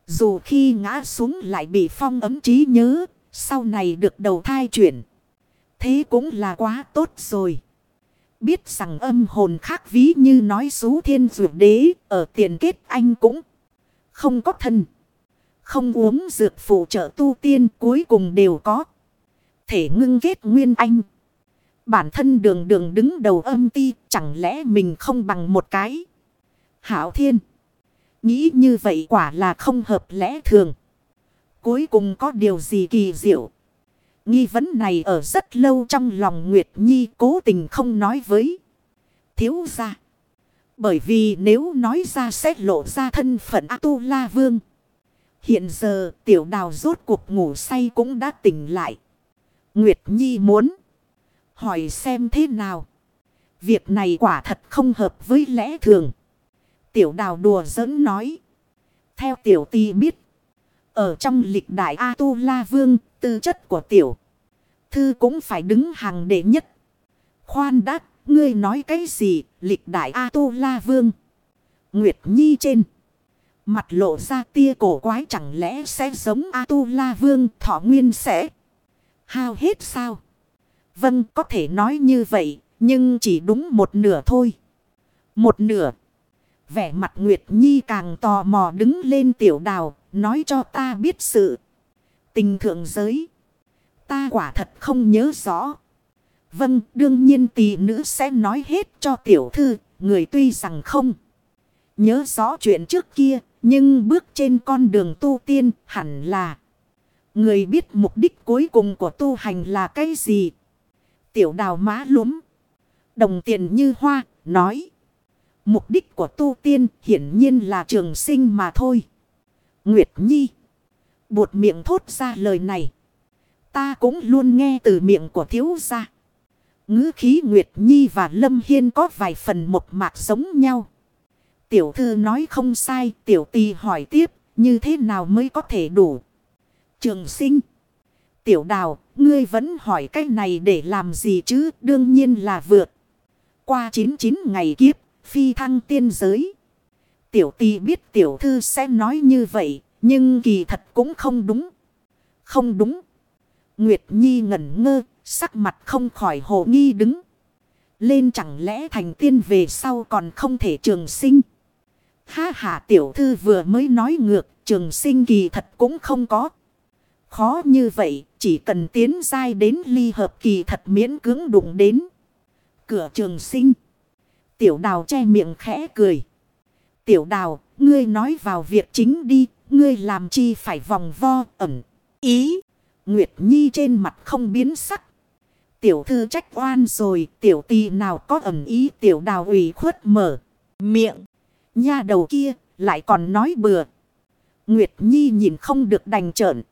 Dù khi ngã xuống lại bị phong ấm trí nhớ, sau này được đầu thai chuyển. Thế cũng là quá tốt rồi. Biết rằng âm hồn khác ví như nói xú thiên dược đế, ở tiền kết anh cũng không có thân. Không uống dược phụ trợ tu tiên cuối cùng đều có thể ngưng kết nguyên anh. Bản thân đường đường đứng đầu âm ti, chẳng lẽ mình không bằng một cái. Hảo thiên. Nghĩ như vậy quả là không hợp lẽ thường. Cuối cùng có điều gì kỳ diệu. Nghi vấn này ở rất lâu trong lòng Nguyệt Nhi cố tình không nói với. Thiếu ra. Bởi vì nếu nói ra sẽ lộ ra thân phận A-tu-la vương. Hiện giờ tiểu đào rốt cuộc ngủ say cũng đã tỉnh lại. Nguyệt Nhi muốn hỏi xem thế nào. Việc này quả thật không hợp với lẽ thường. Tiểu đào đùa giỡn nói. Theo tiểu ti biết. Ở trong lịch đại A-tu-la vương, tư chất của tiểu. Thư cũng phải đứng hàng đệ nhất. Khoan đắc, ngươi nói cái gì, lịch đại A-tu-la vương. Nguyệt Nhi trên. Mặt lộ ra tia cổ quái chẳng lẽ sẽ giống A-tu-la vương thọ nguyên sẽ hao hết sao? Vâng có thể nói như vậy, nhưng chỉ đúng một nửa thôi. Một nửa. Vẻ mặt Nguyệt Nhi càng tò mò đứng lên tiểu đào, nói cho ta biết sự tình thượng giới. Ta quả thật không nhớ rõ. Vâng đương nhiên tỷ nữ sẽ nói hết cho tiểu thư, người tuy rằng không nhớ rõ chuyện trước kia, nhưng bước trên con đường tu tiên hẳn là Người biết mục đích cuối cùng của tu hành là cái gì? Tiểu đào má lúm. Đồng tiền như hoa, nói. Mục đích của tu tiên hiển nhiên là trường sinh mà thôi. Nguyệt Nhi. Buột miệng thốt ra lời này. Ta cũng luôn nghe từ miệng của thiếu gia. ngữ khí Nguyệt Nhi và Lâm Hiên có vài phần một mạc giống nhau. Tiểu thư nói không sai, tiểu tì hỏi tiếp, như thế nào mới có thể đủ? Trường sinh. Tiểu đào, ngươi vẫn hỏi cái này để làm gì chứ, đương nhiên là vượt. Qua 99 ngày kiếp, phi thăng tiên giới. Tiểu tì biết tiểu thư sẽ nói như vậy, nhưng kỳ thật cũng không đúng. Không đúng. Nguyệt Nhi ngẩn ngơ, sắc mặt không khỏi hồ nghi đứng. Lên chẳng lẽ thành tiên về sau còn không thể trường sinh. Ha ha tiểu thư vừa mới nói ngược, trường sinh kỳ thật cũng không có. Khó như vậy, chỉ cần tiến dai đến ly hợp kỳ thật miễn cưỡng đụng đến. Cửa trường sinh. Tiểu đào che miệng khẽ cười. Tiểu đào, ngươi nói vào việc chính đi, ngươi làm chi phải vòng vo ẩn. Ý, Nguyệt Nhi trên mặt không biến sắc. Tiểu thư trách oan rồi, tiểu tì nào có ẩn ý tiểu đào ủy khuất mở. Miệng, nha đầu kia, lại còn nói bừa. Nguyệt Nhi nhìn không được đành trợn.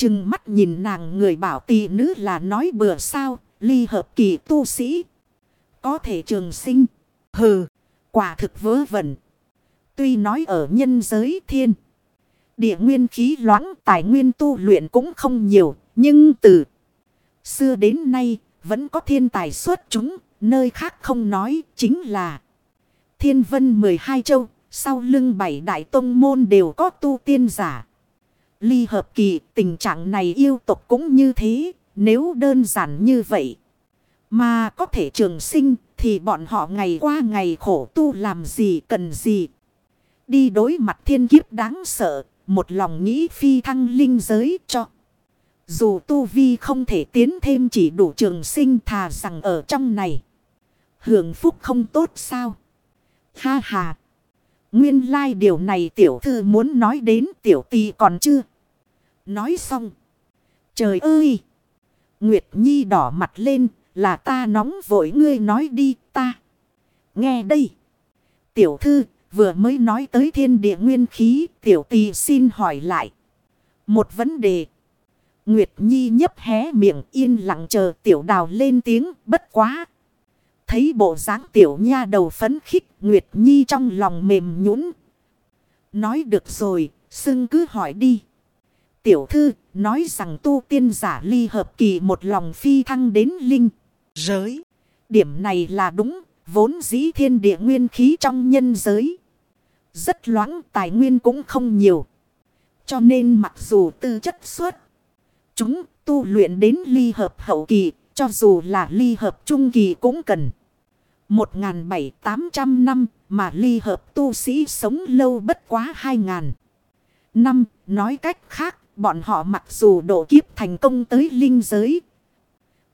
Chừng mắt nhìn nàng người bảo tỷ nữ là nói bừa sao, ly hợp kỳ tu sĩ. Có thể trường sinh. Hừ, quả thực vớ vẩn. Tuy nói ở nhân giới thiên. Địa nguyên khí loãng tài nguyên tu luyện cũng không nhiều. Nhưng từ xưa đến nay vẫn có thiên tài xuất chúng. Nơi khác không nói chính là thiên vân 12 châu. Sau lưng bảy đại tông môn đều có tu tiên giả. Ly hợp kỳ, tình trạng này yêu tục cũng như thế. Nếu đơn giản như vậy. Mà có thể trường sinh, thì bọn họ ngày qua ngày khổ tu làm gì cần gì. Đi đối mặt thiên kiếp đáng sợ. Một lòng nghĩ phi thăng linh giới cho. Dù tu vi không thể tiến thêm chỉ đủ trường sinh thà rằng ở trong này. Hưởng phúc không tốt sao? Ha ha! Nguyên lai like điều này tiểu thư muốn nói đến tiểu tì còn chưa? Nói xong. Trời ơi! Nguyệt Nhi đỏ mặt lên là ta nóng vội ngươi nói đi ta. Nghe đây. Tiểu thư vừa mới nói tới thiên địa nguyên khí tiểu tì xin hỏi lại. Một vấn đề. Nguyệt Nhi nhấp hé miệng yên lặng chờ tiểu đào lên tiếng bất quá. Thấy bộ dáng tiểu nha đầu phấn khích Nguyệt Nhi trong lòng mềm nhũn Nói được rồi, xưng cứ hỏi đi. Tiểu thư nói rằng tu tiên giả ly hợp kỳ một lòng phi thăng đến linh, giới. Điểm này là đúng, vốn dĩ thiên địa nguyên khí trong nhân giới. Rất loãng tài nguyên cũng không nhiều. Cho nên mặc dù tư chất suốt, chúng tu luyện đến ly hợp hậu kỳ, cho dù là ly hợp trung kỳ cũng cần. 1.700-800 năm mà ly hợp tu sĩ sống lâu bất quá 2.000 năm. Nói cách khác, bọn họ mặc dù độ kiếp thành công tới linh giới.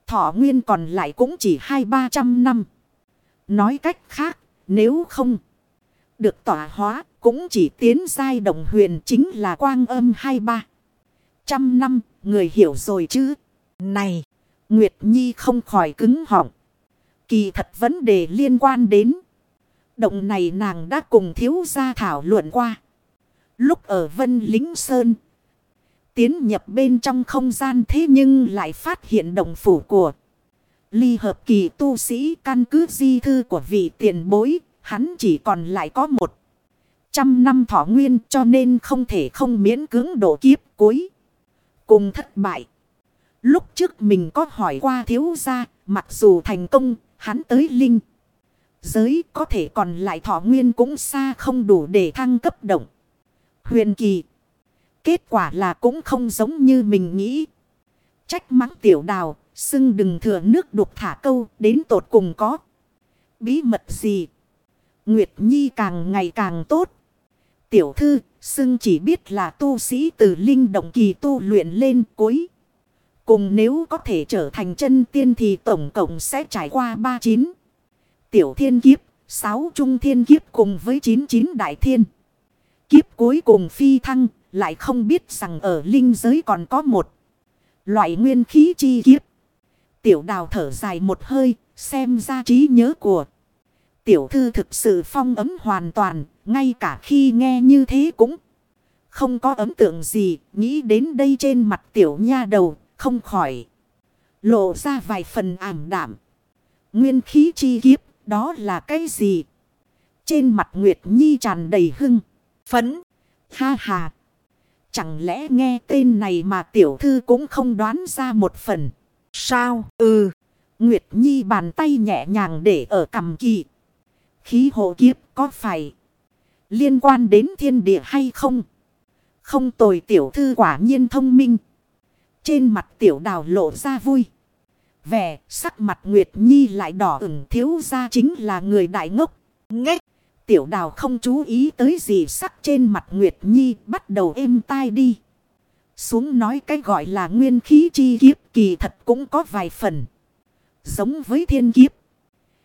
Thọ nguyên còn lại cũng chỉ 2-300 năm. Nói cách khác, nếu không được tỏa hóa, cũng chỉ tiến giai đồng huyền chính là quang âm 2-3. Trăm năm, người hiểu rồi chứ. Này, Nguyệt Nhi không khỏi cứng họng. Kỳ thật vấn đề liên quan đến. Động này nàng đã cùng thiếu gia thảo luận qua. Lúc ở Vân Lính Sơn. Tiến nhập bên trong không gian thế nhưng lại phát hiện động phủ của. Ly hợp kỳ tu sĩ căn cứ di thư của vị tiền bối. Hắn chỉ còn lại có một trăm năm thọ nguyên cho nên không thể không miễn cưỡng độ kiếp cuối. Cùng thất bại. Lúc trước mình có hỏi qua thiếu gia, mặc dù thành công, hắn tới linh. Giới có thể còn lại thọ nguyên cũng xa không đủ để thăng cấp động. Huyền kỳ. Kết quả là cũng không giống như mình nghĩ. Trách mắng tiểu đào, xưng đừng thừa nước đục thả câu, đến tột cùng có. Bí mật gì? Nguyệt Nhi càng ngày càng tốt. Tiểu thư, xưng chỉ biết là tu sĩ từ linh động kỳ tu luyện lên cuối. Cùng nếu có thể trở thành chân tiên thì tổng cộng sẽ trải qua 39. Tiểu thiên kiếp, 6 trung thiên kiếp cùng với 99 đại thiên. Kiếp cuối cùng phi thăng, lại không biết rằng ở linh giới còn có một loại nguyên khí chi kiếp. Tiểu đào thở dài một hơi, xem ra trí nhớ của tiểu thư thực sự phong ấm hoàn toàn, ngay cả khi nghe như thế cũng không có ấn tượng gì, nghĩ đến đây trên mặt tiểu nha đầu, không khỏi. Lộ ra vài phần ảm đảm Nguyên khí chi kiếp, đó là cái gì? Trên mặt Nguyệt Nhi tràn đầy hưng, phấn, ha ha. Chẳng lẽ nghe tên này mà tiểu thư cũng không đoán ra một phần. Sao? Ừ. Nguyệt Nhi bàn tay nhẹ nhàng để ở cầm kỳ. Khí hộ kiếp có phải liên quan đến thiên địa hay không? Không tồi tiểu thư quả nhiên thông minh. Trên mặt tiểu đào lộ ra vui. Vẻ sắc mặt Nguyệt Nhi lại đỏ ửng thiếu ra chính là người đại ngốc. Ngách! Tiểu đào không chú ý tới gì sắc trên mặt Nguyệt Nhi bắt đầu êm tai đi. Xuống nói cái gọi là nguyên khí chi kiếp kỳ thật cũng có vài phần. Giống với thiên kiếp.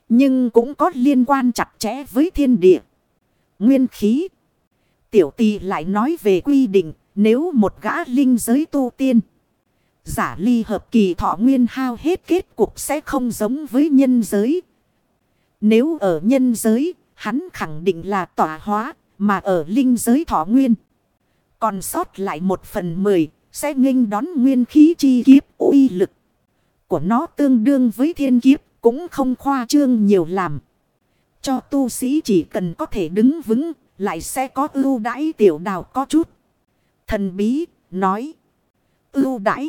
Nhưng cũng có liên quan chặt chẽ với thiên địa. Nguyên khí. Tiểu tì lại nói về quy định nếu một gã linh giới tu tiên. Giả ly hợp kỳ thọ nguyên hao hết kết cục sẽ không giống với nhân giới. Nếu ở nhân giới, hắn khẳng định là tỏa hóa, mà ở linh giới thọ nguyên. Còn sót lại một phần mười, sẽ nghênh đón nguyên khí chi kiếp uy lực. Của nó tương đương với thiên kiếp, cũng không khoa trương nhiều làm. Cho tu sĩ chỉ cần có thể đứng vững, lại sẽ có ưu đãi tiểu đào có chút. Thần bí, nói. Ưu đãi.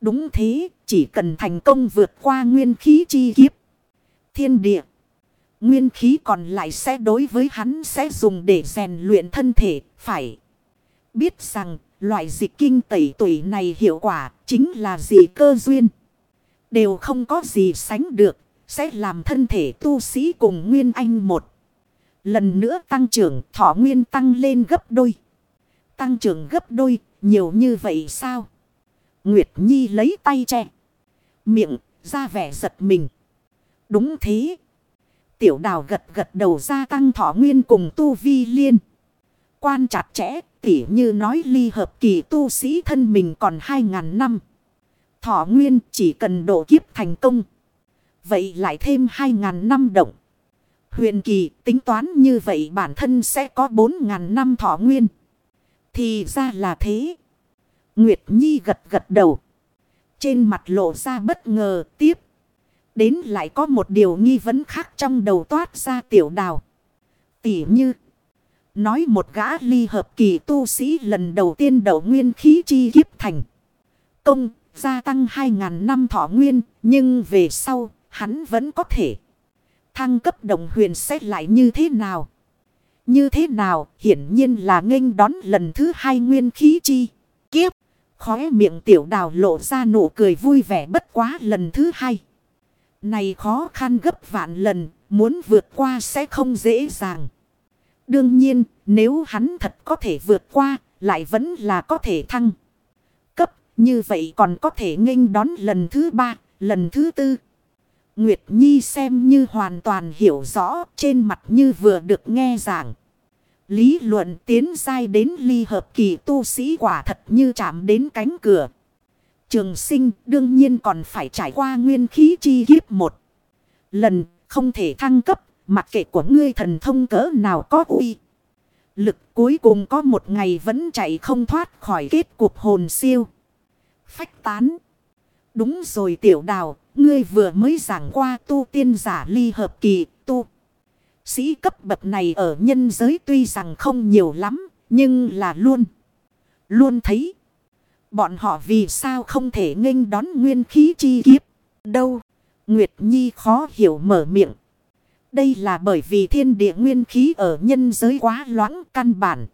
Đúng thế, chỉ cần thành công vượt qua nguyên khí chi kiếp. Thiên địa. Nguyên khí còn lại sẽ đối với hắn sẽ dùng để rèn luyện thân thể, phải. Biết rằng, loại dịch kinh tẩy tuổi này hiệu quả chính là gì cơ duyên. Đều không có gì sánh được, sẽ làm thân thể tu sĩ cùng Nguyên Anh một. Lần nữa tăng trưởng thọ nguyên tăng lên gấp đôi. Tăng trưởng gấp đôi, nhiều như vậy sao? Nguyệt Nhi lấy tay che. Miệng, ra vẻ giật mình. Đúng thế. Tiểu đào gật gật đầu gia tăng thọ nguyên cùng tu vi liên. Quan chặt chẽ, tỉ như nói ly hợp kỳ tu sĩ thân mình còn hai ngàn năm. Thọ nguyên chỉ cần độ kiếp thành công. Vậy lại thêm hai ngàn năm động. Huyền kỳ tính toán như vậy bản thân sẽ có bốn ngàn năm thọ nguyên. Thì ra là thế. Nguyệt Nhi gật gật đầu. Trên mặt lộ ra bất ngờ tiếp. Đến lại có một điều nghi vấn khác trong đầu toát ra tiểu đào. Tỉ như. Nói một gã ly hợp kỳ tu sĩ lần đầu tiên đầu nguyên khí chi kiếp thành. Công, gia tăng 2.000 năm thọ nguyên. Nhưng về sau, hắn vẫn có thể. Thăng cấp đồng huyền xét lại như thế nào? Như thế nào hiển nhiên là nghênh đón lần thứ hai nguyên khí chi. Kiếp. Khóe miệng tiểu đào lộ ra nụ cười vui vẻ bất quá lần thứ hai. Này khó khăn gấp vạn lần, muốn vượt qua sẽ không dễ dàng. Đương nhiên, nếu hắn thật có thể vượt qua, lại vẫn là có thể thăng. Cấp, như vậy còn có thể nghênh đón lần thứ ba, lần thứ tư. Nguyệt Nhi xem như hoàn toàn hiểu rõ, trên mặt như vừa được nghe giảng. Lý luận tiến dai đến ly hợp kỳ tu sĩ quả thật như chạm đến cánh cửa. Trường sinh đương nhiên còn phải trải qua nguyên khí chi kiếp một. Lần không thể thăng cấp, mặc kệ của ngươi thần thông cỡ nào có uy. Lực cuối cùng có một ngày vẫn chạy không thoát khỏi kết cục hồn siêu. Phách tán. Đúng rồi tiểu đào, ngươi vừa mới giảng qua tu tiên giả ly hợp kỳ tu. Sĩ cấp bậc này ở nhân giới tuy rằng không nhiều lắm, nhưng là luôn. Luôn thấy. Bọn họ vì sao không thể nghênh đón nguyên khí chi kiếp. Đâu? Nguyệt Nhi khó hiểu mở miệng. Đây là bởi vì thiên địa nguyên khí ở nhân giới quá loãng căn bản.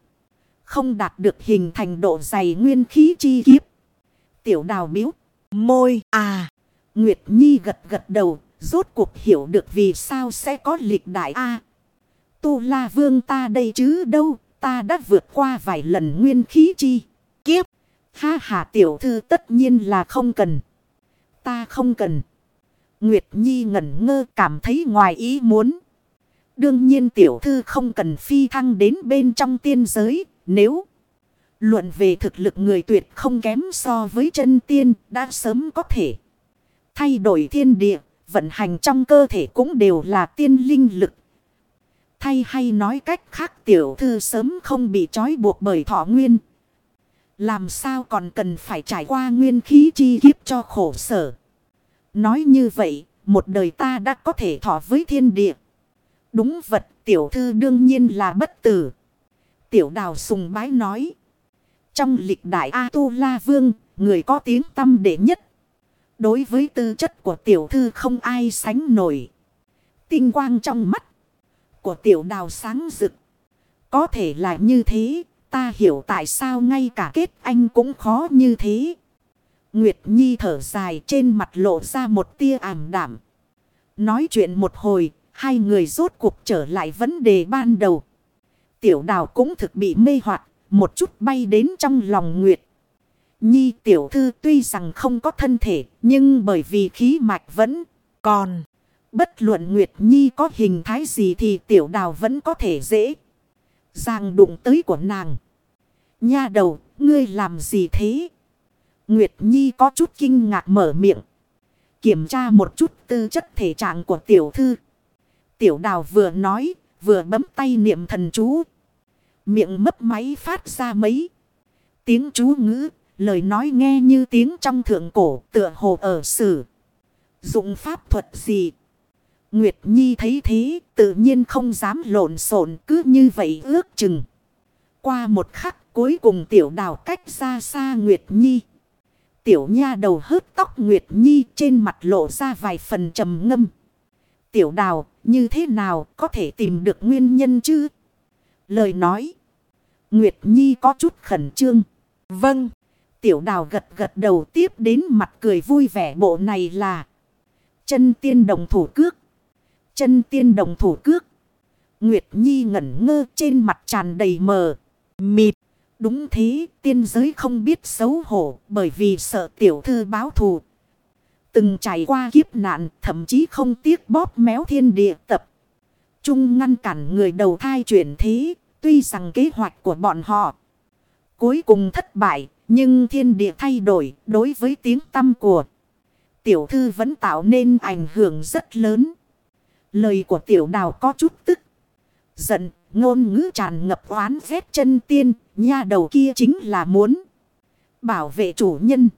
Không đạt được hình thành độ dày nguyên khí chi kiếp. Tiểu đào miếu. Môi. À. Nguyệt Nhi gật gật đầu. Rốt cuộc hiểu được vì sao sẽ có lịch đại A. Tu la vương ta đây chứ đâu. Ta đã vượt qua vài lần nguyên khí chi. Ha ha tiểu thư tất nhiên là không cần. Ta không cần. Nguyệt Nhi ngẩn ngơ cảm thấy ngoài ý muốn. Đương nhiên tiểu thư không cần phi thăng đến bên trong tiên giới. Nếu luận về thực lực người tuyệt không kém so với chân tiên đã sớm có thể. Thay đổi thiên địa, vận hành trong cơ thể cũng đều là tiên linh lực. Thay hay nói cách khác tiểu thư sớm không bị trói buộc bởi thọ nguyên. Làm sao còn cần phải trải qua nguyên khí chi kiếp cho khổ sở. Nói như vậy, một đời ta đã có thể thọ với thiên địa. Đúng vật tiểu thư đương nhiên là bất tử. Tiểu đào sùng bái nói. Trong lịch đại A-tu-la vương, người có tiếng tâm đệ nhất. Đối với tư chất của tiểu thư không ai sánh nổi. Tinh quang trong mắt của tiểu đào sáng rực. Có thể là như thế, ta hiểu tại sao ngay cả kết anh cũng khó như thế. Nguyệt Nhi thở dài trên mặt lộ ra một tia ảm đảm. Nói chuyện một hồi, hai người rốt cuộc trở lại vấn đề ban đầu. Tiểu đào cũng thực bị mê hoặc một chút bay đến trong lòng Nguyệt. Nhi tiểu thư tuy rằng không có thân thể, nhưng bởi vì khí mạch vẫn còn. Bất luận Nguyệt Nhi có hình thái gì thì tiểu đào vẫn có thể dễ. Giang đụng tới của nàng. Nha đầu, ngươi làm gì thế? Nguyệt Nhi có chút kinh ngạc mở miệng. Kiểm tra một chút tư chất thể trạng của tiểu thư. Tiểu đào vừa nói, vừa bấm tay niệm thần chú. Miệng mấp máy phát ra mấy. Tiếng chú ngữ, lời nói nghe như tiếng trong thượng cổ tựa hồ ở sử. Dụng pháp thuật gì? Nguyệt Nhi thấy thế, tự nhiên không dám lộn xộn cứ như vậy ước chừng. Qua một khắc cuối cùng tiểu đào cách ra xa Nguyệt Nhi. Tiểu nha đầu hớt tóc Nguyệt Nhi trên mặt lộ ra vài phần trầm ngâm. Tiểu đào, như thế nào có thể tìm được nguyên nhân chứ? Lời nói. Nguyệt Nhi có chút khẩn trương. Vâng. Tiểu đào gật gật đầu tiếp đến mặt cười vui vẻ bộ này là. Chân tiên đồng thủ cước. Chân tiên đồng thủ cước. Nguyệt Nhi ngẩn ngơ trên mặt tràn đầy mờ. Mịt. Đúng thế, tiên giới không biết xấu hổ bởi vì sợ tiểu thư báo thù. Từng trải qua kiếp nạn, thậm chí không tiếc bóp méo thiên địa tập. Trung ngăn cản người đầu thai chuyển thế, tuy rằng kế hoạch của bọn họ cuối cùng thất bại, nhưng thiên địa thay đổi đối với tiếng tâm của tiểu thư vẫn tạo nên ảnh hưởng rất lớn. Lời của tiểu đào có chút tức. Giận, ngôn ngữ tràn ngập oán ghét chân tiên, nha đầu kia chính là muốn bảo vệ chủ nhân.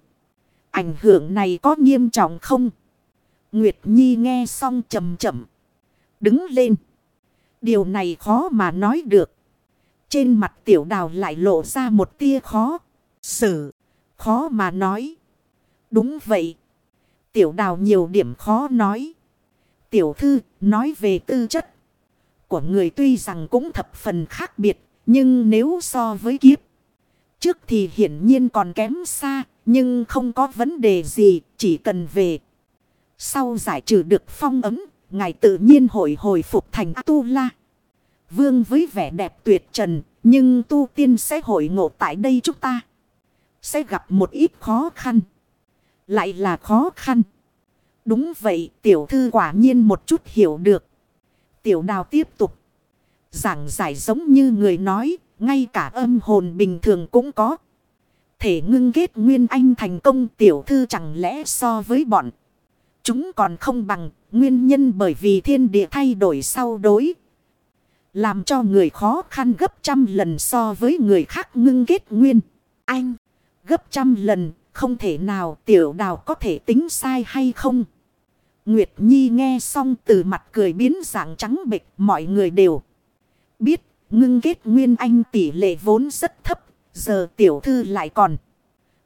Ảnh hưởng này có nghiêm trọng không? Nguyệt Nhi nghe xong chầm chậm. Đứng lên. Điều này khó mà nói được. Trên mặt tiểu đào lại lộ ra một tia khó. Xử. Khó mà nói. Đúng vậy. Tiểu đào nhiều điểm khó nói. Tiểu thư, nói về tư chất. Của người tuy rằng cũng thập phần khác biệt. Nhưng nếu so với kiếp. Trước thì hiển nhiên còn kém xa. Nhưng không có vấn đề gì. Chỉ cần về. Sau giải trừ được phong ấm. Ngài tự nhiên hội hồi phục thành A-tu-la. Vương với vẻ đẹp tuyệt trần. Nhưng tu tiên sẽ hội ngộ tại đây chúng ta. Sẽ gặp một ít khó khăn. Lại là khó khăn. Đúng vậy, tiểu thư quả nhiên một chút hiểu được. Tiểu đào tiếp tục. Giảng giải giống như người nói. Ngay cả âm hồn bình thường cũng có. Thể ngưng kết nguyên anh thành công, tiểu thư chẳng lẽ so với bọn. Chúng còn không bằng, nguyên nhân bởi vì thiên địa thay đổi sau đối. Làm cho người khó khăn gấp trăm lần so với người khác ngưng kết nguyên. Anh gấp trăm lần, không thể nào tiểu đào có thể tính sai hay không. Nguyệt Nhi nghe xong từ mặt cười biến dạng trắng bệch mọi người đều biết ngưng kết nguyên anh tỷ lệ vốn rất thấp. Giờ tiểu thư lại còn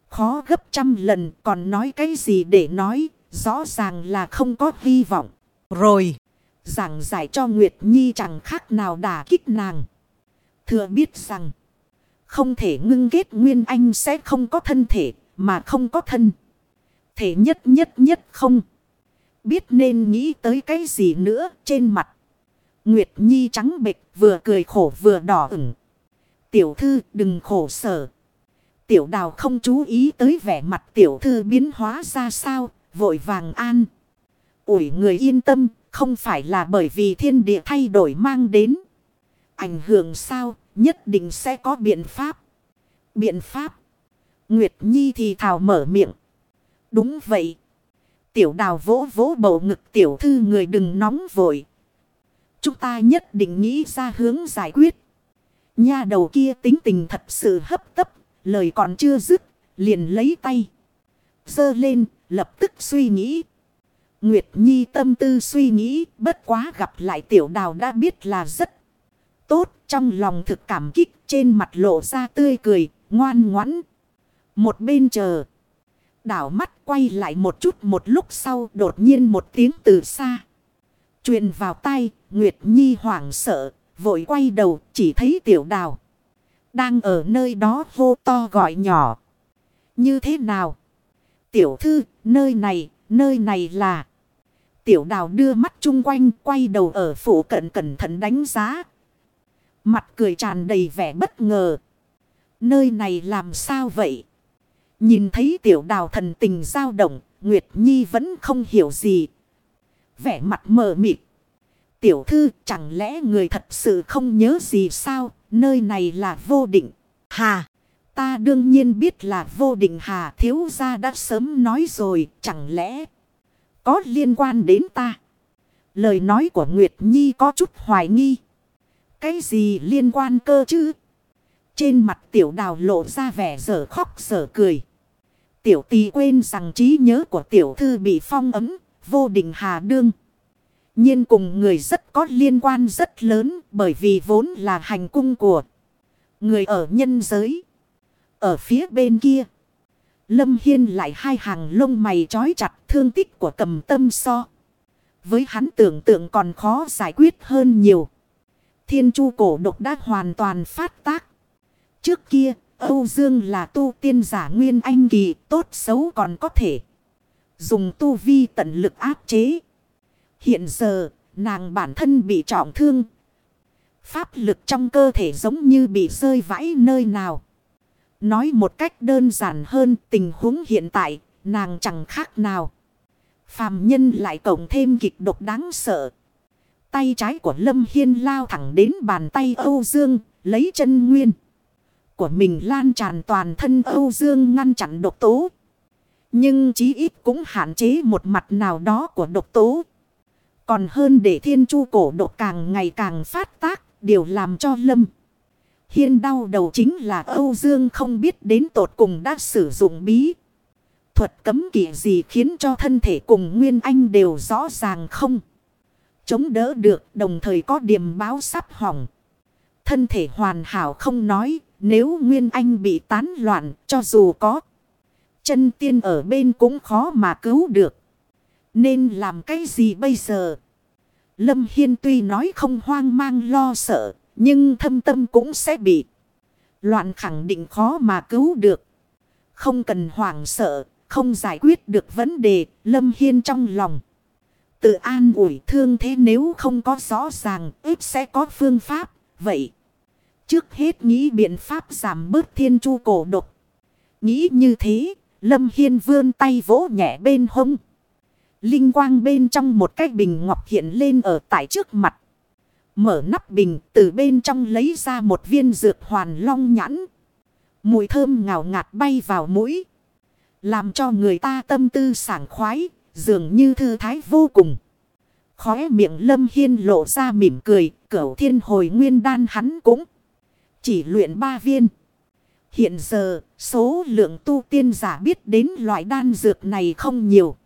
khó gấp trăm lần còn nói cái gì để nói rõ ràng là không có hy vọng. Rồi giảng giải cho Nguyệt Nhi chẳng khác nào đả kích nàng. Thừa biết rằng không thể ngưng kết nguyên anh sẽ không có thân thể mà không có thân. Thể nhất nhất nhất không. Biết nên nghĩ tới cái gì nữa trên mặt. Nguyệt Nhi trắng bệch vừa cười khổ vừa đỏ ửng. Tiểu thư đừng khổ sở. Tiểu đào không chú ý tới vẻ mặt tiểu thư biến hóa ra sao, vội vàng an. Ủi người yên tâm, không phải là bởi vì thiên địa thay đổi mang đến. Ảnh hưởng sao, nhất định sẽ có biện pháp. Biện pháp. Nguyệt Nhi thì thào mở miệng. Đúng vậy. Tiểu đào vỗ vỗ bầu ngực tiểu thư người đừng nóng vội. Chúng ta nhất định nghĩ ra hướng giải quyết. Nha đầu kia tính tình thật sự hấp tấp. Lời còn chưa dứt. Liền lấy tay. Dơ lên. Lập tức suy nghĩ. Nguyệt Nhi tâm tư suy nghĩ. Bất quá gặp lại tiểu đào đã biết là rất tốt. Trong lòng thực cảm kích. Trên mặt lộ ra tươi cười. Ngoan ngoãn. Một bên chờ. Đảo mắt quay lại một chút một lúc sau đột nhiên một tiếng từ xa. truyền vào tay, Nguyệt Nhi hoảng sợ, vội quay đầu chỉ thấy tiểu đào. Đang ở nơi đó hô to gọi nhỏ. Như thế nào? Tiểu thư, nơi này, nơi này là... Tiểu đào đưa mắt chung quanh quay đầu ở phủ cận cẩn thận đánh giá. Mặt cười tràn đầy vẻ bất ngờ. Nơi này làm sao vậy? Nhìn thấy tiểu đào thần tình dao động, Nguyệt Nhi vẫn không hiểu gì. Vẻ mặt mờ mịt. Tiểu thư chẳng lẽ người thật sự không nhớ gì sao, nơi này là vô định. Hà, ta đương nhiên biết là vô định hà thiếu gia đã sớm nói rồi, chẳng lẽ có liên quan đến ta. Lời nói của Nguyệt Nhi có chút hoài nghi. Cái gì liên quan cơ chứ? Trên mặt tiểu đào lộ ra vẻ dở khóc dở cười. Tiểu tì quên rằng trí nhớ của tiểu thư bị phong ấm, vô định hà đương. nhiên cùng người rất có liên quan rất lớn bởi vì vốn là hành cung của người ở nhân giới. Ở phía bên kia, Lâm Hiên lại hai hàng lông mày trói chặt thương tích của cầm tâm so. Với hắn tưởng tượng còn khó giải quyết hơn nhiều. Thiên chu cổ độc đã hoàn toàn phát tác. Trước kia, Âu Dương là tu tiên giả nguyên anh kỳ tốt xấu còn có thể. Dùng tu vi tận lực áp chế. Hiện giờ, nàng bản thân bị trọng thương. Pháp lực trong cơ thể giống như bị rơi vãi nơi nào. Nói một cách đơn giản hơn tình huống hiện tại, nàng chẳng khác nào. Phàm nhân lại cộng thêm kịch độc đáng sợ. Tay trái của Lâm Hiên lao thẳng đến bàn tay Âu Dương, lấy chân nguyên của mình lan tràn toàn thân Âu Dương ngăn chặn độc tố. Nhưng chí ít cũng hạn chế một mặt nào đó của độc tố. Còn hơn để thiên chu cổ độc càng ngày càng phát tác, điều làm cho Lâm. Hiên đau đầu chính là Âu Dương không biết đến tột cùng đã sử dụng bí. Thuật cấm kỵ gì khiến cho thân thể cùng Nguyên Anh đều rõ ràng không. Chống đỡ được đồng thời có điểm báo sắp hỏng. Thân thể hoàn hảo không nói, nếu Nguyên Anh bị tán loạn, cho dù có chân tiên ở bên cũng khó mà cứu được. Nên làm cái gì bây giờ? Lâm Hiên tuy nói không hoang mang lo sợ, nhưng thâm tâm cũng sẽ bị loạn khẳng định khó mà cứu được. Không cần hoảng sợ, không giải quyết được vấn đề, Lâm Hiên trong lòng. Tự an ủi thương thế nếu không có rõ ràng, ít sẽ có phương pháp, vậy. Trước hết nghĩ biện pháp giảm bớt thiên chu cổ độc. Nghĩ như thế, Lâm Hiên vươn tay vỗ nhẹ bên hông. Linh quang bên trong một cái bình ngọc hiện lên ở tại trước mặt. Mở nắp bình từ bên trong lấy ra một viên dược hoàn long nhãn. Mùi thơm ngào ngạt bay vào mũi. Làm cho người ta tâm tư sảng khoái, dường như thư thái vô cùng. Khóe miệng lâm hiên lộ ra mỉm cười, cửu thiên hồi nguyên đan hắn cũng chỉ luyện ba viên. Hiện giờ, số lượng tu tiên giả biết đến loại đan dược này không nhiều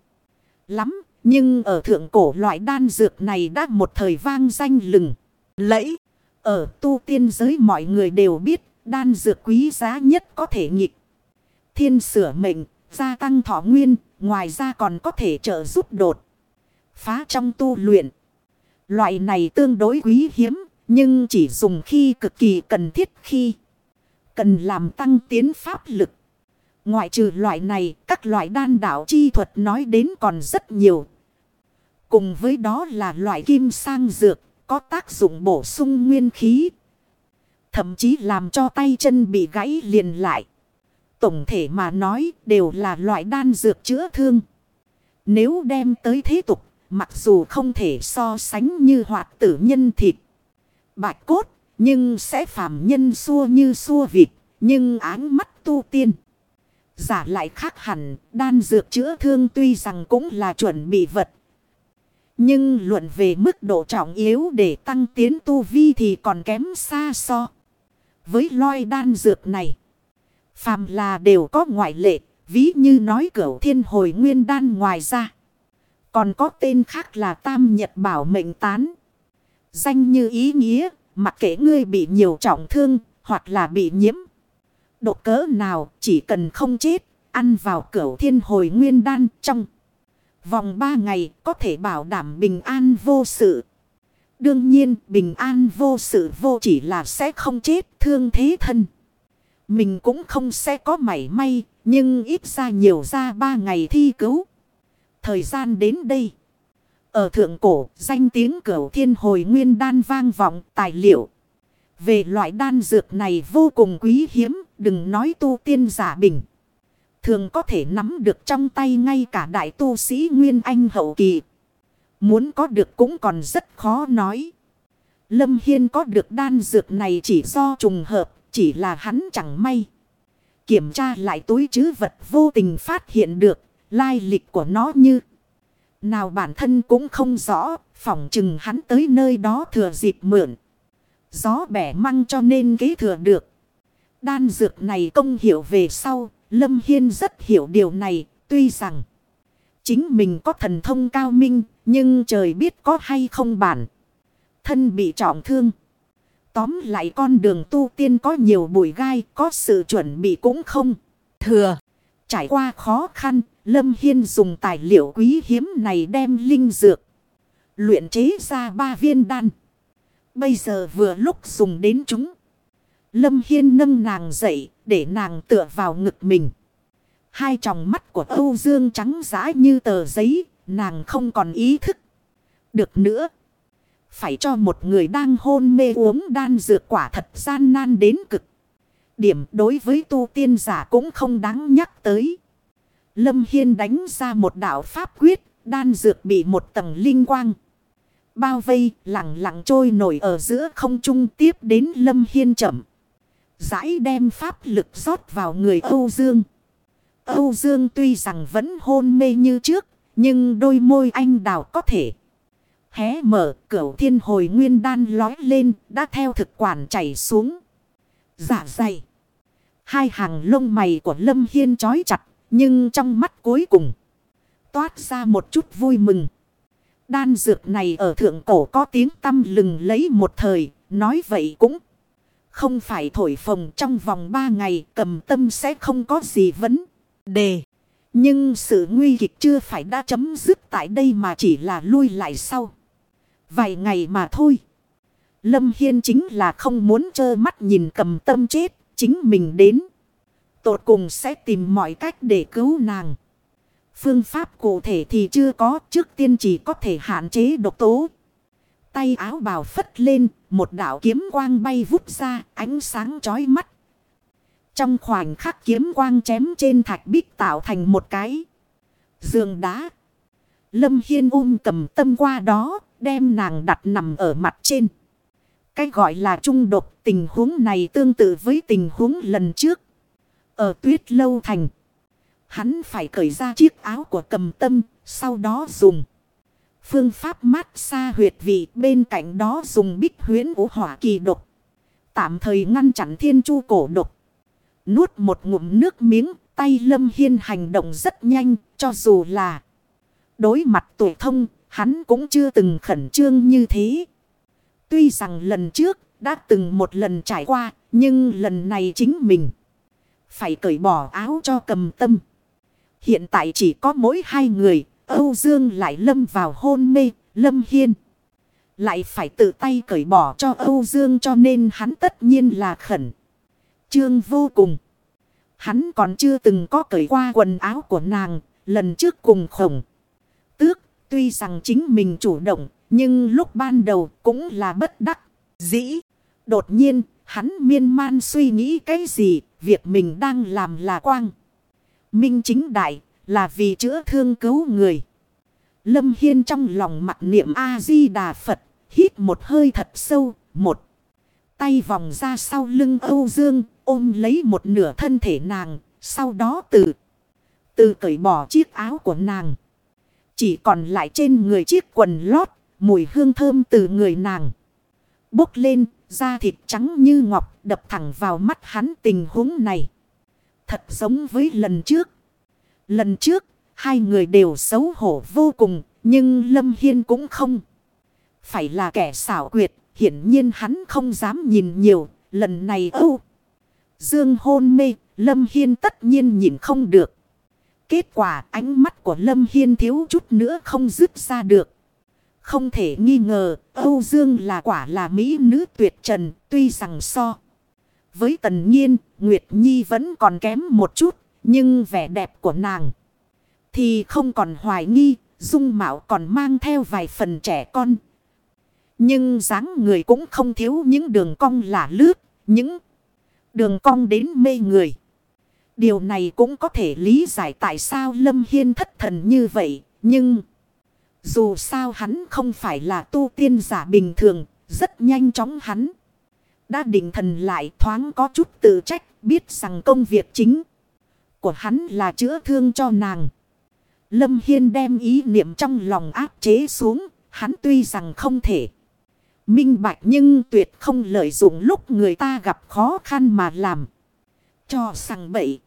lắm. Nhưng ở thượng cổ loại đan dược này đã một thời vang danh lừng, lẫy. Ở tu tiên giới mọi người đều biết đan dược quý giá nhất có thể nghịch. Thiên sửa mệnh, gia tăng thọ nguyên, ngoài ra còn có thể trợ giúp đột. Phá trong tu luyện. Loại này tương đối quý hiếm, nhưng chỉ dùng khi cực kỳ cần thiết khi cần làm tăng tiến pháp lực. Ngoại trừ loại này, các loại đan đạo chi thuật nói đến còn rất nhiều. Cùng với đó là loại kim sang dược, có tác dụng bổ sung nguyên khí. Thậm chí làm cho tay chân bị gãy liền lại. Tổng thể mà nói đều là loại đan dược chữa thương. Nếu đem tới thế tục, mặc dù không thể so sánh như hoạt tử nhân thịt bạch cốt, nhưng sẽ phàm nhân xua như xua vịt, nhưng áng mắt tu tiên. Giả lại khác hẳn, đan dược chữa thương tuy rằng cũng là chuẩn bị vật. Nhưng luận về mức độ trọng yếu để tăng tiến tu vi thì còn kém xa so. Với loi đan dược này. Phàm là đều có ngoại lệ. Ví như nói cửu thiên hồi nguyên đan ngoài ra. Còn có tên khác là Tam Nhật Bảo Mệnh Tán. Danh như ý nghĩa, mặc kệ ngươi bị nhiều trọng thương, hoặc là bị nhiễm. Độ cỡ nào, chỉ cần không chết, ăn vào cửu thiên hồi nguyên đan trong. Vòng ba ngày có thể bảo đảm bình an vô sự. Đương nhiên bình an vô sự vô chỉ là sẽ không chết thương thế thân. Mình cũng không sẽ có mảy may nhưng ít ra nhiều ra ba ngày thi cứu. Thời gian đến đây. Ở thượng cổ danh tiếng cửu thiên hồi nguyên đan vang vọng tài liệu. Về loại đan dược này vô cùng quý hiếm đừng nói tu tiên giả bình. Thường có thể nắm được trong tay ngay cả đại tu sĩ Nguyên Anh hậu kỳ. Muốn có được cũng còn rất khó nói. Lâm Hiên có được đan dược này chỉ do trùng hợp, chỉ là hắn chẳng may. Kiểm tra lại túi chứ vật vô tình phát hiện được, lai lịch của nó như. Nào bản thân cũng không rõ, phỏng chừng hắn tới nơi đó thừa dịp mượn. Gió bẻ măng cho nên kế thừa được. Đan dược này công hiểu về sau, Lâm Hiên rất hiểu điều này, tuy rằng chính mình có thần thông cao minh, nhưng trời biết có hay không bản. Thân bị trọng thương. Tóm lại con đường tu tiên có nhiều bụi gai, có sự chuẩn bị cũng không. Thừa, trải qua khó khăn, Lâm Hiên dùng tài liệu quý hiếm này đem linh dược. Luyện chế ra ba viên đan. Bây giờ vừa lúc dùng đến chúng. Lâm Hiên nâng nàng dậy để nàng tựa vào ngực mình. Hai tròng mắt của Âu Dương trắng giã như tờ giấy, nàng không còn ý thức. Được nữa. Phải cho một người đang hôn mê uống đan dược quả thật gian nan đến cực. Điểm đối với tu tiên giả cũng không đáng nhắc tới. Lâm Hiên đánh ra một đạo pháp quyết, đan dược bị một tầng linh quang. Bao vây lặng lặng trôi nổi ở giữa không trung tiếp đến Lâm Hiên chậm. Giải đem pháp lực rót vào người Âu Dương. Âu Dương tuy rằng vẫn hôn mê như trước, nhưng đôi môi anh đào có thể. Hé mở cửa thiên hồi nguyên đan lói lên, đã theo thực quản chảy xuống. Dạ dày. Hai hàng lông mày của Lâm Hiên chói chặt, nhưng trong mắt cuối cùng. Toát ra một chút vui mừng. Đan dược này ở thượng cổ có tiếng tâm lừng lấy một thời, nói vậy cũng không phải thổi phồng trong vòng ba ngày cầm tâm sẽ không có gì vấn đề. Nhưng sự nguy kịch chưa phải đã chấm dứt tại đây mà chỉ là lui lại sau. Vài ngày mà thôi. Lâm Hiên chính là không muốn trơ mắt nhìn cầm tâm chết, chính mình đến. Tột cùng sẽ tìm mọi cách để cứu nàng. Phương pháp cụ thể thì chưa có, trước tiên chỉ có thể hạn chế độc tố. Tay áo bào phất lên, một đạo kiếm quang bay vút ra, ánh sáng chói mắt. Trong khoảnh khắc kiếm quang chém trên thạch bích tạo thành một cái giường đá. Lâm Hiên ôm cầm tâm qua đó, đem nàng đặt nằm ở mặt trên. Cái gọi là trung độc tình huống này tương tự với tình huống lần trước. Ở tuyết lâu thành. Hắn phải cởi ra chiếc áo của cầm tâm, sau đó dùng. Phương pháp mát xa huyệt vị bên cạnh đó dùng bích huyến ủ hỏa kỳ độc. Tạm thời ngăn chặn thiên chu cổ độc. Nuốt một ngụm nước miếng, tay lâm hiên hành động rất nhanh, cho dù là đối mặt tuổi thông, hắn cũng chưa từng khẩn trương như thế. Tuy rằng lần trước đã từng một lần trải qua, nhưng lần này chính mình phải cởi bỏ áo cho cầm tâm. Hiện tại chỉ có mỗi hai người, Âu Dương lại lâm vào hôn mê, lâm hiên. Lại phải tự tay cởi bỏ cho Âu Dương cho nên hắn tất nhiên là khẩn. Trương vô cùng. Hắn còn chưa từng có cởi qua quần áo của nàng, lần trước cùng khổng. Tước, tuy rằng chính mình chủ động, nhưng lúc ban đầu cũng là bất đắc, dĩ. Đột nhiên, hắn miên man suy nghĩ cái gì, việc mình đang làm là quang. Minh chính đại, là vì chữa thương cứu người. Lâm Hiên trong lòng mặc niệm A-di-đà Phật, hít một hơi thật sâu, một tay vòng ra sau lưng Âu Dương, ôm lấy một nửa thân thể nàng, sau đó từ từ cởi bỏ chiếc áo của nàng. Chỉ còn lại trên người chiếc quần lót, mùi hương thơm từ người nàng. Bốc lên, da thịt trắng như ngọc đập thẳng vào mắt hắn tình huống này. Thật giống với lần trước. Lần trước, hai người đều xấu hổ vô cùng, nhưng Lâm Hiên cũng không. Phải là kẻ xảo quyệt, hiển nhiên hắn không dám nhìn nhiều, lần này âu. Dương hôn mê, Lâm Hiên tất nhiên nhìn không được. Kết quả ánh mắt của Lâm Hiên thiếu chút nữa không dứt ra được. Không thể nghi ngờ, Âu Dương là quả là mỹ nữ tuyệt trần, tuy rằng so. Với tần nhiên, Nguyệt Nhi vẫn còn kém một chút, nhưng vẻ đẹp của nàng thì không còn hoài nghi, dung mạo còn mang theo vài phần trẻ con. Nhưng dáng người cũng không thiếu những đường cong lả lướt, những đường cong đến mê người. Điều này cũng có thể lý giải tại sao Lâm Hiên thất thần như vậy, nhưng... Dù sao hắn không phải là tu tiên giả bình thường, rất nhanh chóng hắn. Đã định thần lại thoáng có chút tự trách, biết rằng công việc chính của hắn là chữa thương cho nàng. Lâm Hiên đem ý niệm trong lòng áp chế xuống, hắn tuy rằng không thể minh bạch nhưng tuyệt không lợi dụng lúc người ta gặp khó khăn mà làm. Cho sằng bậy.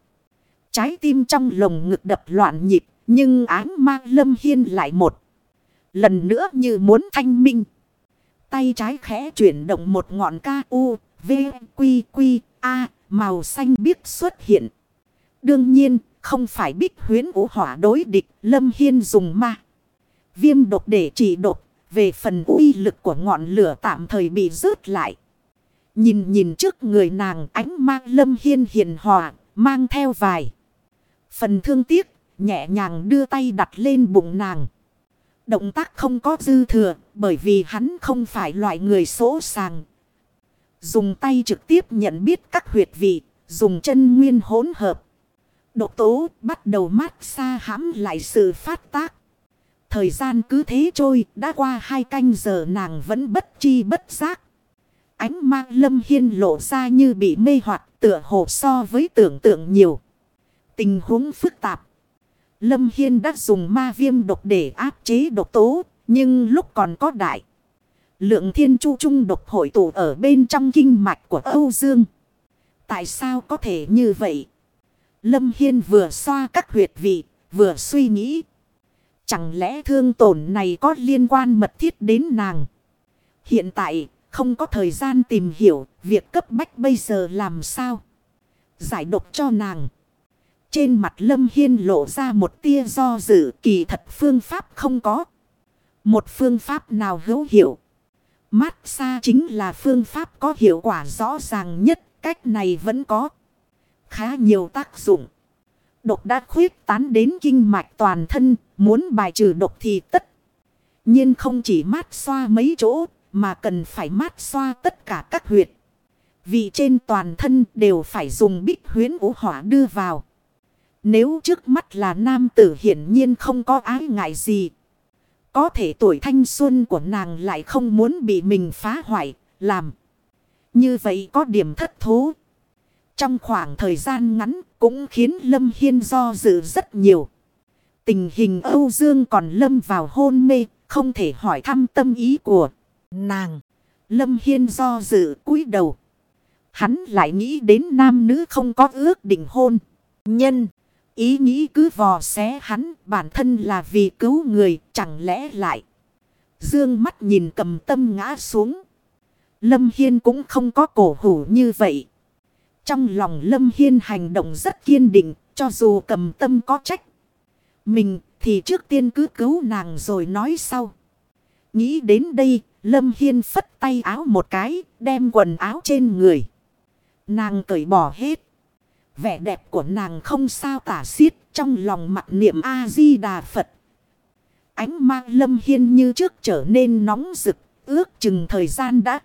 Trái tim trong lồng ngực đập loạn nhịp, nhưng áng mang Lâm Hiên lại một. Lần nữa như muốn thanh minh. Tay trái khẽ chuyển động một ngọn ca u, v, quy, quy, a, màu xanh biếc xuất hiện. Đương nhiên, không phải bích huyến vũ hỏa đối địch, Lâm Hiên dùng ma. Viêm độc để trị độc, về phần uy lực của ngọn lửa tạm thời bị rớt lại. Nhìn nhìn trước người nàng ánh mang Lâm Hiên hiền hòa, mang theo vài. Phần thương tiếc, nhẹ nhàng đưa tay đặt lên bụng nàng. Động tác không có dư thừa, bởi vì hắn không phải loại người số sàng. Dùng tay trực tiếp nhận biết các huyệt vị, dùng chân nguyên hỗn hợp. Độc tố bắt đầu mát xa hãm lại sự phát tác. Thời gian cứ thế trôi, đã qua hai canh giờ nàng vẫn bất chi bất giác. Ánh mang lâm hiên lộ ra như bị mê hoặc tựa hồ so với tưởng tượng nhiều. Tình huống phức tạp. Lâm Hiên đã dùng ma viêm độc để áp chế độc tố, nhưng lúc còn có đại. Lượng thiên chu trung độc hội tụ ở bên trong kinh mạch của Âu Dương. Tại sao có thể như vậy? Lâm Hiên vừa xoa các huyệt vị, vừa suy nghĩ. Chẳng lẽ thương tổn này có liên quan mật thiết đến nàng? Hiện tại, không có thời gian tìm hiểu việc cấp bách bây giờ làm sao? Giải độc cho nàng. Trên mặt Lâm Hiên lộ ra một tia do dự, kỳ thật phương pháp không có. Một phương pháp nào hữu hiệu. Mát xa chính là phương pháp có hiệu quả rõ ràng nhất. Cách này vẫn có khá nhiều tác dụng. Độc đã khuyết tán đến kinh mạch toàn thân. Muốn bài trừ độc thì tất. nhiên không chỉ mát xoa mấy chỗ. Mà cần phải mát xoa tất cả các huyệt. Vì trên toàn thân đều phải dùng bích huyến ủ hỏa đưa vào. Nếu trước mắt là nam tử hiển nhiên không có ái ngại gì. Có thể tuổi thanh xuân của nàng lại không muốn bị mình phá hoại, làm. Như vậy có điểm thất thú Trong khoảng thời gian ngắn cũng khiến Lâm Hiên do dự rất nhiều. Tình hình Âu Dương còn Lâm vào hôn mê, không thể hỏi thăm tâm ý của nàng. Lâm Hiên do dự cúi đầu. Hắn lại nghĩ đến nam nữ không có ước định hôn. Nhân. Ý nghĩ cứ vò xé hắn, bản thân là vì cứu người, chẳng lẽ lại. Dương mắt nhìn cầm tâm ngã xuống. Lâm Hiên cũng không có cổ hủ như vậy. Trong lòng Lâm Hiên hành động rất kiên định, cho dù cầm tâm có trách. Mình thì trước tiên cứ cứu nàng rồi nói sau. Nghĩ đến đây, Lâm Hiên phất tay áo một cái, đem quần áo trên người. Nàng cởi bỏ hết. Vẻ đẹp của nàng không sao tả xiết trong lòng mặt niệm A-di-đà Phật. Ánh mang lâm hiên như trước trở nên nóng rực, ước chừng thời gian đã.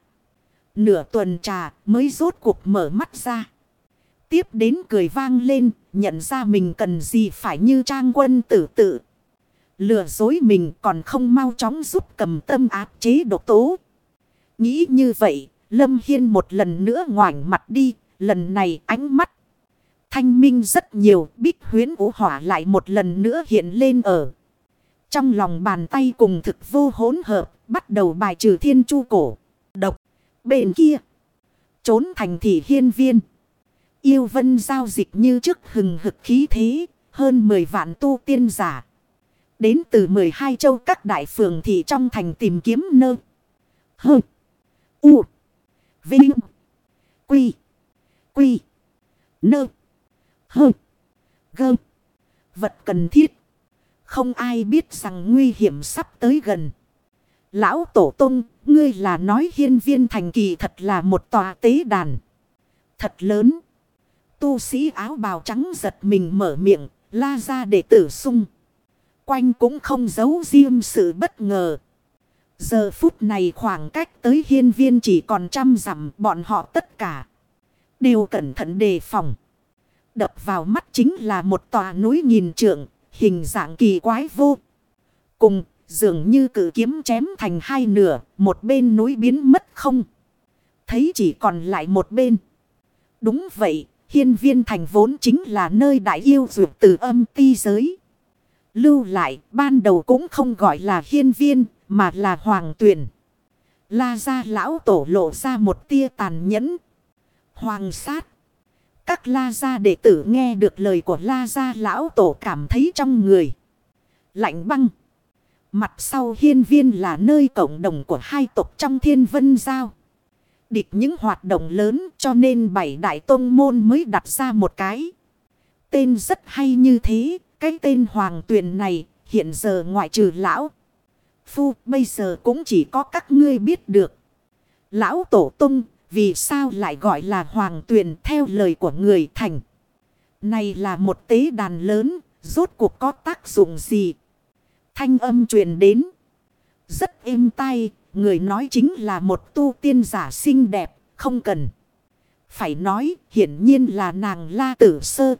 Nửa tuần trà mới rốt cuộc mở mắt ra. Tiếp đến cười vang lên, nhận ra mình cần gì phải như trang quân tử tự. Lừa dối mình còn không mau chóng giúp cầm tâm áp chế độc tố. Nghĩ như vậy, Lâm Hiên một lần nữa ngoảnh mặt đi, lần này ánh mắt thanh minh rất nhiều, bích huyến vũ hỏa lại một lần nữa hiện lên ở Trong lòng bàn tay cùng thực vô hỗn hợp, bắt đầu bài trừ thiên chu cổ. Độc, bên kia, trốn thành thị hiên viên. Yêu vân giao dịch như trước hừng hực khí thế, hơn 10 vạn tu tiên giả. Đến từ 12 châu các đại phường thị trong thành tìm kiếm nơ. Hơ. U. Vinh. Quy. Quy. Nơ. Hơ. Gơ. Vật cần thiết. Không ai biết rằng nguy hiểm sắp tới gần. Lão Tổ Tông, ngươi là nói hiên viên thành kỳ thật là một tòa tế đàn. Thật lớn. Tu sĩ áo bào trắng giật mình mở miệng, la ra để tử sung. Quanh cũng không giấu riêng sự bất ngờ. Giờ phút này khoảng cách tới hiên viên chỉ còn trăm dặm bọn họ tất cả. Đều cẩn thận đề phòng. Đập vào mắt chính là một tòa núi nhìn trượng, hình dạng kỳ quái vô. Cùng, dường như cử kiếm chém thành hai nửa, một bên núi biến mất không. Thấy chỉ còn lại một bên. Đúng vậy, hiên viên thành vốn chính là nơi đại yêu dược từ âm ti giới. Lưu lại, ban đầu cũng không gọi là hiên viên, mà là hoàng tuyển. La ra lão tổ lộ ra một tia tàn nhẫn. Hoàng sát. Các la gia đệ tử nghe được lời của la gia lão tổ cảm thấy trong người. Lạnh băng. Mặt sau hiên viên là nơi cộng đồng của hai tộc trong thiên vân giao. Địch những hoạt động lớn cho nên bảy đại tôn môn mới đặt ra một cái. Tên rất hay như thế. Cái tên hoàng tuyền này hiện giờ ngoại trừ lão. Phu, bây giờ cũng chỉ có các ngươi biết được. Lão tổ tung vì sao lại gọi là hoàng tuyền theo lời của người thành. Này là một tế đàn lớn, rốt cuộc có tác dụng gì? Thanh âm truyền đến. Rất êm tai, người nói chính là một tu tiên giả xinh đẹp, không cần. Phải nói, hiển nhiên là nàng La Tử Sơ.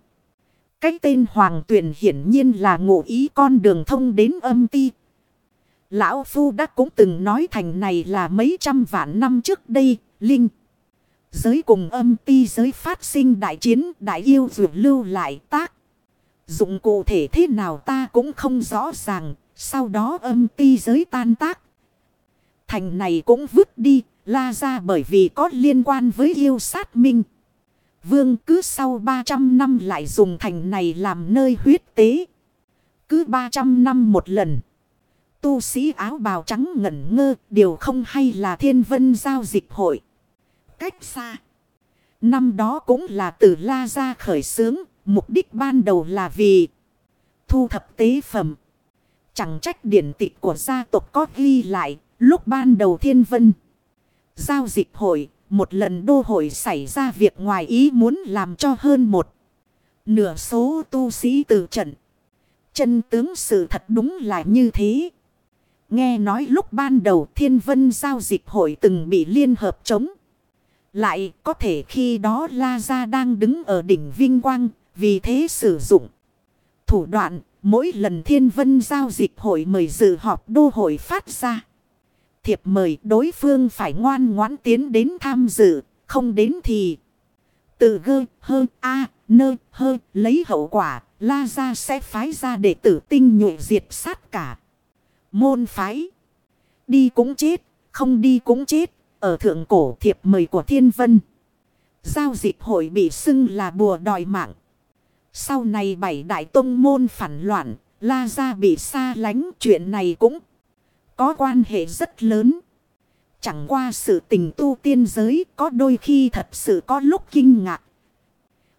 Cái tên Hoàng Tuyền hiển nhiên là ngụ ý con đường thông đến âm ti. Lão Phu đã cũng từng nói thành này là mấy trăm vạn năm trước đây, Linh. Giới cùng âm ti giới phát sinh đại chiến, đại yêu dược lưu lại tác. Dụng cụ thể thế nào ta cũng không rõ ràng. Sau đó âm ti giới tan tác. Thành này cũng vứt đi. La ra bởi vì có liên quan với yêu sát minh. Vương cứ sau 300 năm lại dùng thành này làm nơi huyết tế. Cứ 300 năm một lần. Tu sĩ áo bào trắng ngẩn ngơ. Điều không hay là thiên vân giao dịch hội cách xa. Năm đó cũng là từ La Gia khởi xướng, mục đích ban đầu là vì thu thập tế phẩm. Chẳng trách điển tịch của gia tộc có ghi lại, lúc ban đầu thiên vân. Giao dịch hội, một lần đô hội xảy ra việc ngoài ý muốn làm cho hơn một. Nửa số tu sĩ từ trận. Chân tướng sự thật đúng là như thế. Nghe nói lúc ban đầu thiên vân giao dịch hội từng bị liên hợp chống. Lại có thể khi đó La Gia đang đứng ở đỉnh vinh quang, vì thế sử dụng thủ đoạn, mỗi lần thiên vân giao dịch hội mời dự họp đô hội phát ra. Thiệp mời đối phương phải ngoan ngoãn tiến đến tham dự, không đến thì tự gơ hơ a nơ hơ lấy hậu quả, La Gia sẽ phái ra để tử tinh nhuệ diệt sát cả. Môn phái, đi cũng chết, không đi cũng chết. Ở thượng cổ thiệp mời của thiên vân. Giao dịch hội bị xưng là bùa đòi mạng. Sau này bảy đại tông môn phản loạn. La ra bị xa lánh, chuyện này cũng có quan hệ rất lớn. Chẳng qua sự tình tu tiên giới có đôi khi thật sự có lúc kinh ngạc.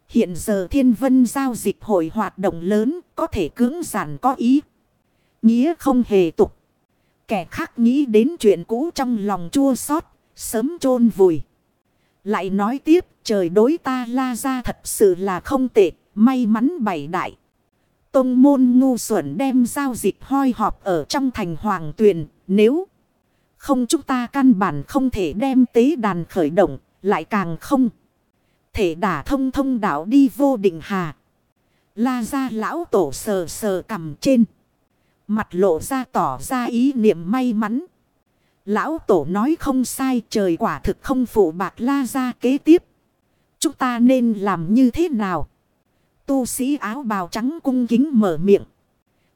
Hiện giờ thiên vân giao dịch hội hoạt động lớn, có thể cưỡng giản có ý. Nghĩa không hề tục. Kẻ khác nghĩ đến chuyện cũ trong lòng chua xót Sớm chôn vùi. Lại nói tiếp, trời đối ta la ra thật sự là không tệ. May mắn bảy đại. Tông môn ngu xuẩn đem giao dịch hoi họp ở trong thành hoàng tuyền. Nếu không chúng ta căn bản không thể đem tế đàn khởi động. Lại càng không thể đả thông thông đạo đi vô định hà. La ra lão tổ sờ sờ cầm trên. Mặt lộ ra tỏ ra ý niệm may mắn. Lão tổ nói không sai trời quả thực không phụ bạc la ra kế tiếp. Chúng ta nên làm như thế nào? Tu sĩ áo bào trắng cung kính mở miệng.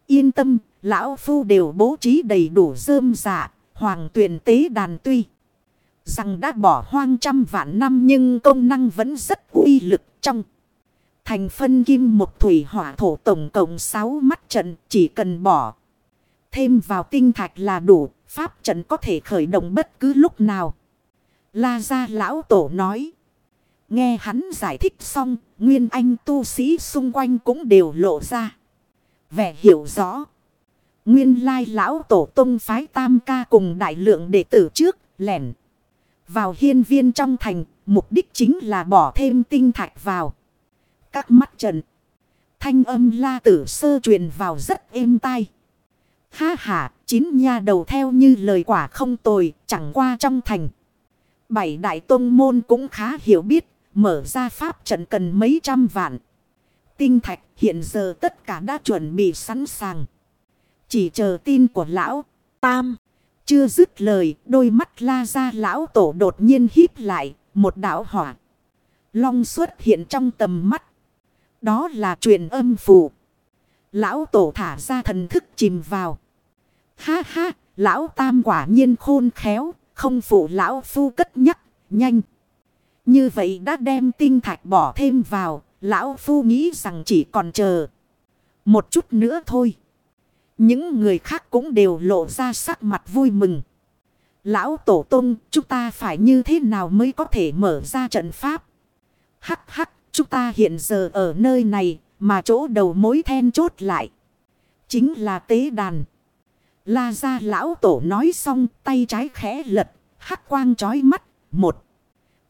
Yên tâm, lão phu đều bố trí đầy đủ rơm dạ, hoàng tuyển tế đàn tuy. Rằng đã bỏ hoang trăm vạn năm nhưng công năng vẫn rất uy lực trong. Thành phân kim một thủy hỏa thổ tổng cộng 6 mắt trận chỉ cần bỏ. Thêm vào tinh thạch là đủ, pháp trận có thể khởi động bất cứ lúc nào. La gia lão tổ nói. Nghe hắn giải thích xong, nguyên anh tu sĩ xung quanh cũng đều lộ ra. Vẻ hiểu rõ. Nguyên lai lão tổ tông phái tam ca cùng đại lượng đệ tử trước, lẻn. Vào hiên viên trong thành, mục đích chính là bỏ thêm tinh thạch vào. Các mắt trần Thanh âm la tử sơ truyền vào rất êm tai. Ha ha, chín nha đầu theo như lời quả không tồi, chẳng qua trong thành. Bảy đại tông môn cũng khá hiểu biết, mở ra pháp trận cần mấy trăm vạn. Tinh thạch hiện giờ tất cả đã chuẩn bị sẵn sàng. Chỉ chờ tin của lão Tam. Chưa dứt lời, đôi mắt la ra lão tổ đột nhiên híp lại, một đạo hỏa. Long xuất hiện trong tầm mắt. Đó là truyền âm phù. Lão tổ thả ra thần thức chìm vào. Ha ha, lão tam quả nhiên khôn khéo, không phụ lão phu cất nhắc, nhanh. Như vậy đã đem tinh thạch bỏ thêm vào, lão phu nghĩ rằng chỉ còn chờ. Một chút nữa thôi. Những người khác cũng đều lộ ra sắc mặt vui mừng. Lão Tổ Tông, chúng ta phải như thế nào mới có thể mở ra trận pháp? Hắc hắc, chúng ta hiện giờ ở nơi này, mà chỗ đầu mối then chốt lại. Chính là tế đàn. La ra lão tổ nói xong, tay trái khẽ lật, hắc quang chói mắt, một.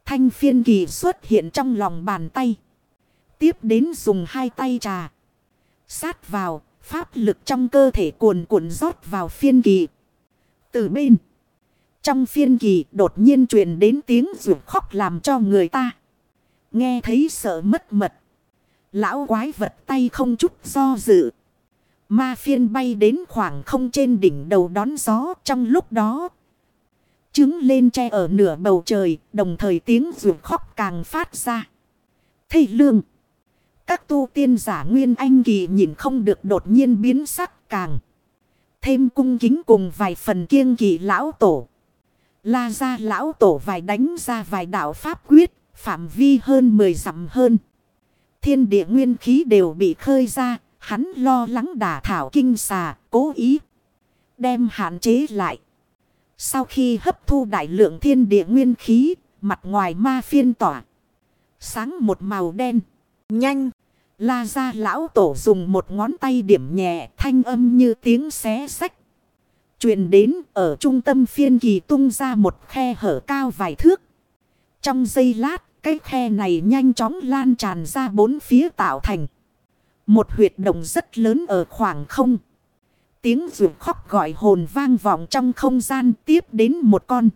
Thanh phiên kỳ xuất hiện trong lòng bàn tay. Tiếp đến dùng hai tay trà. Sát vào, Pháp lực trong cơ thể cuồn cuộn rót vào phiên kỳ. Từ bên. Trong phiên kỳ đột nhiên truyền đến tiếng rượu khóc làm cho người ta. Nghe thấy sợ mất mật. Lão quái vật tay không chút do dự. Ma phiên bay đến khoảng không trên đỉnh đầu đón gió trong lúc đó. Trứng lên tre ở nửa bầu trời, đồng thời tiếng ruột khóc càng phát ra. Thầy lương. Các tu tiên giả nguyên anh kỳ nhìn không được đột nhiên biến sắc càng. Thêm cung kính cùng vài phần kiêng kỳ lão tổ. La ra lão tổ vài đánh ra vài đạo pháp quyết, phạm vi hơn 10 dặm hơn. Thiên địa nguyên khí đều bị khơi ra, hắn lo lắng đả thảo kinh xà, cố ý. Đem hạn chế lại. Sau khi hấp thu đại lượng thiên địa nguyên khí, mặt ngoài ma phiên tỏa. Sáng một màu đen. Nhanh. La ra lão tổ dùng một ngón tay điểm nhẹ thanh âm như tiếng xé sách. truyền đến ở trung tâm phiên kỳ tung ra một khe hở cao vài thước. Trong giây lát, cái khe này nhanh chóng lan tràn ra bốn phía tạo thành. Một huyệt động rất lớn ở khoảng không. Tiếng rượu khóc gọi hồn vang vọng trong không gian tiếp đến một con.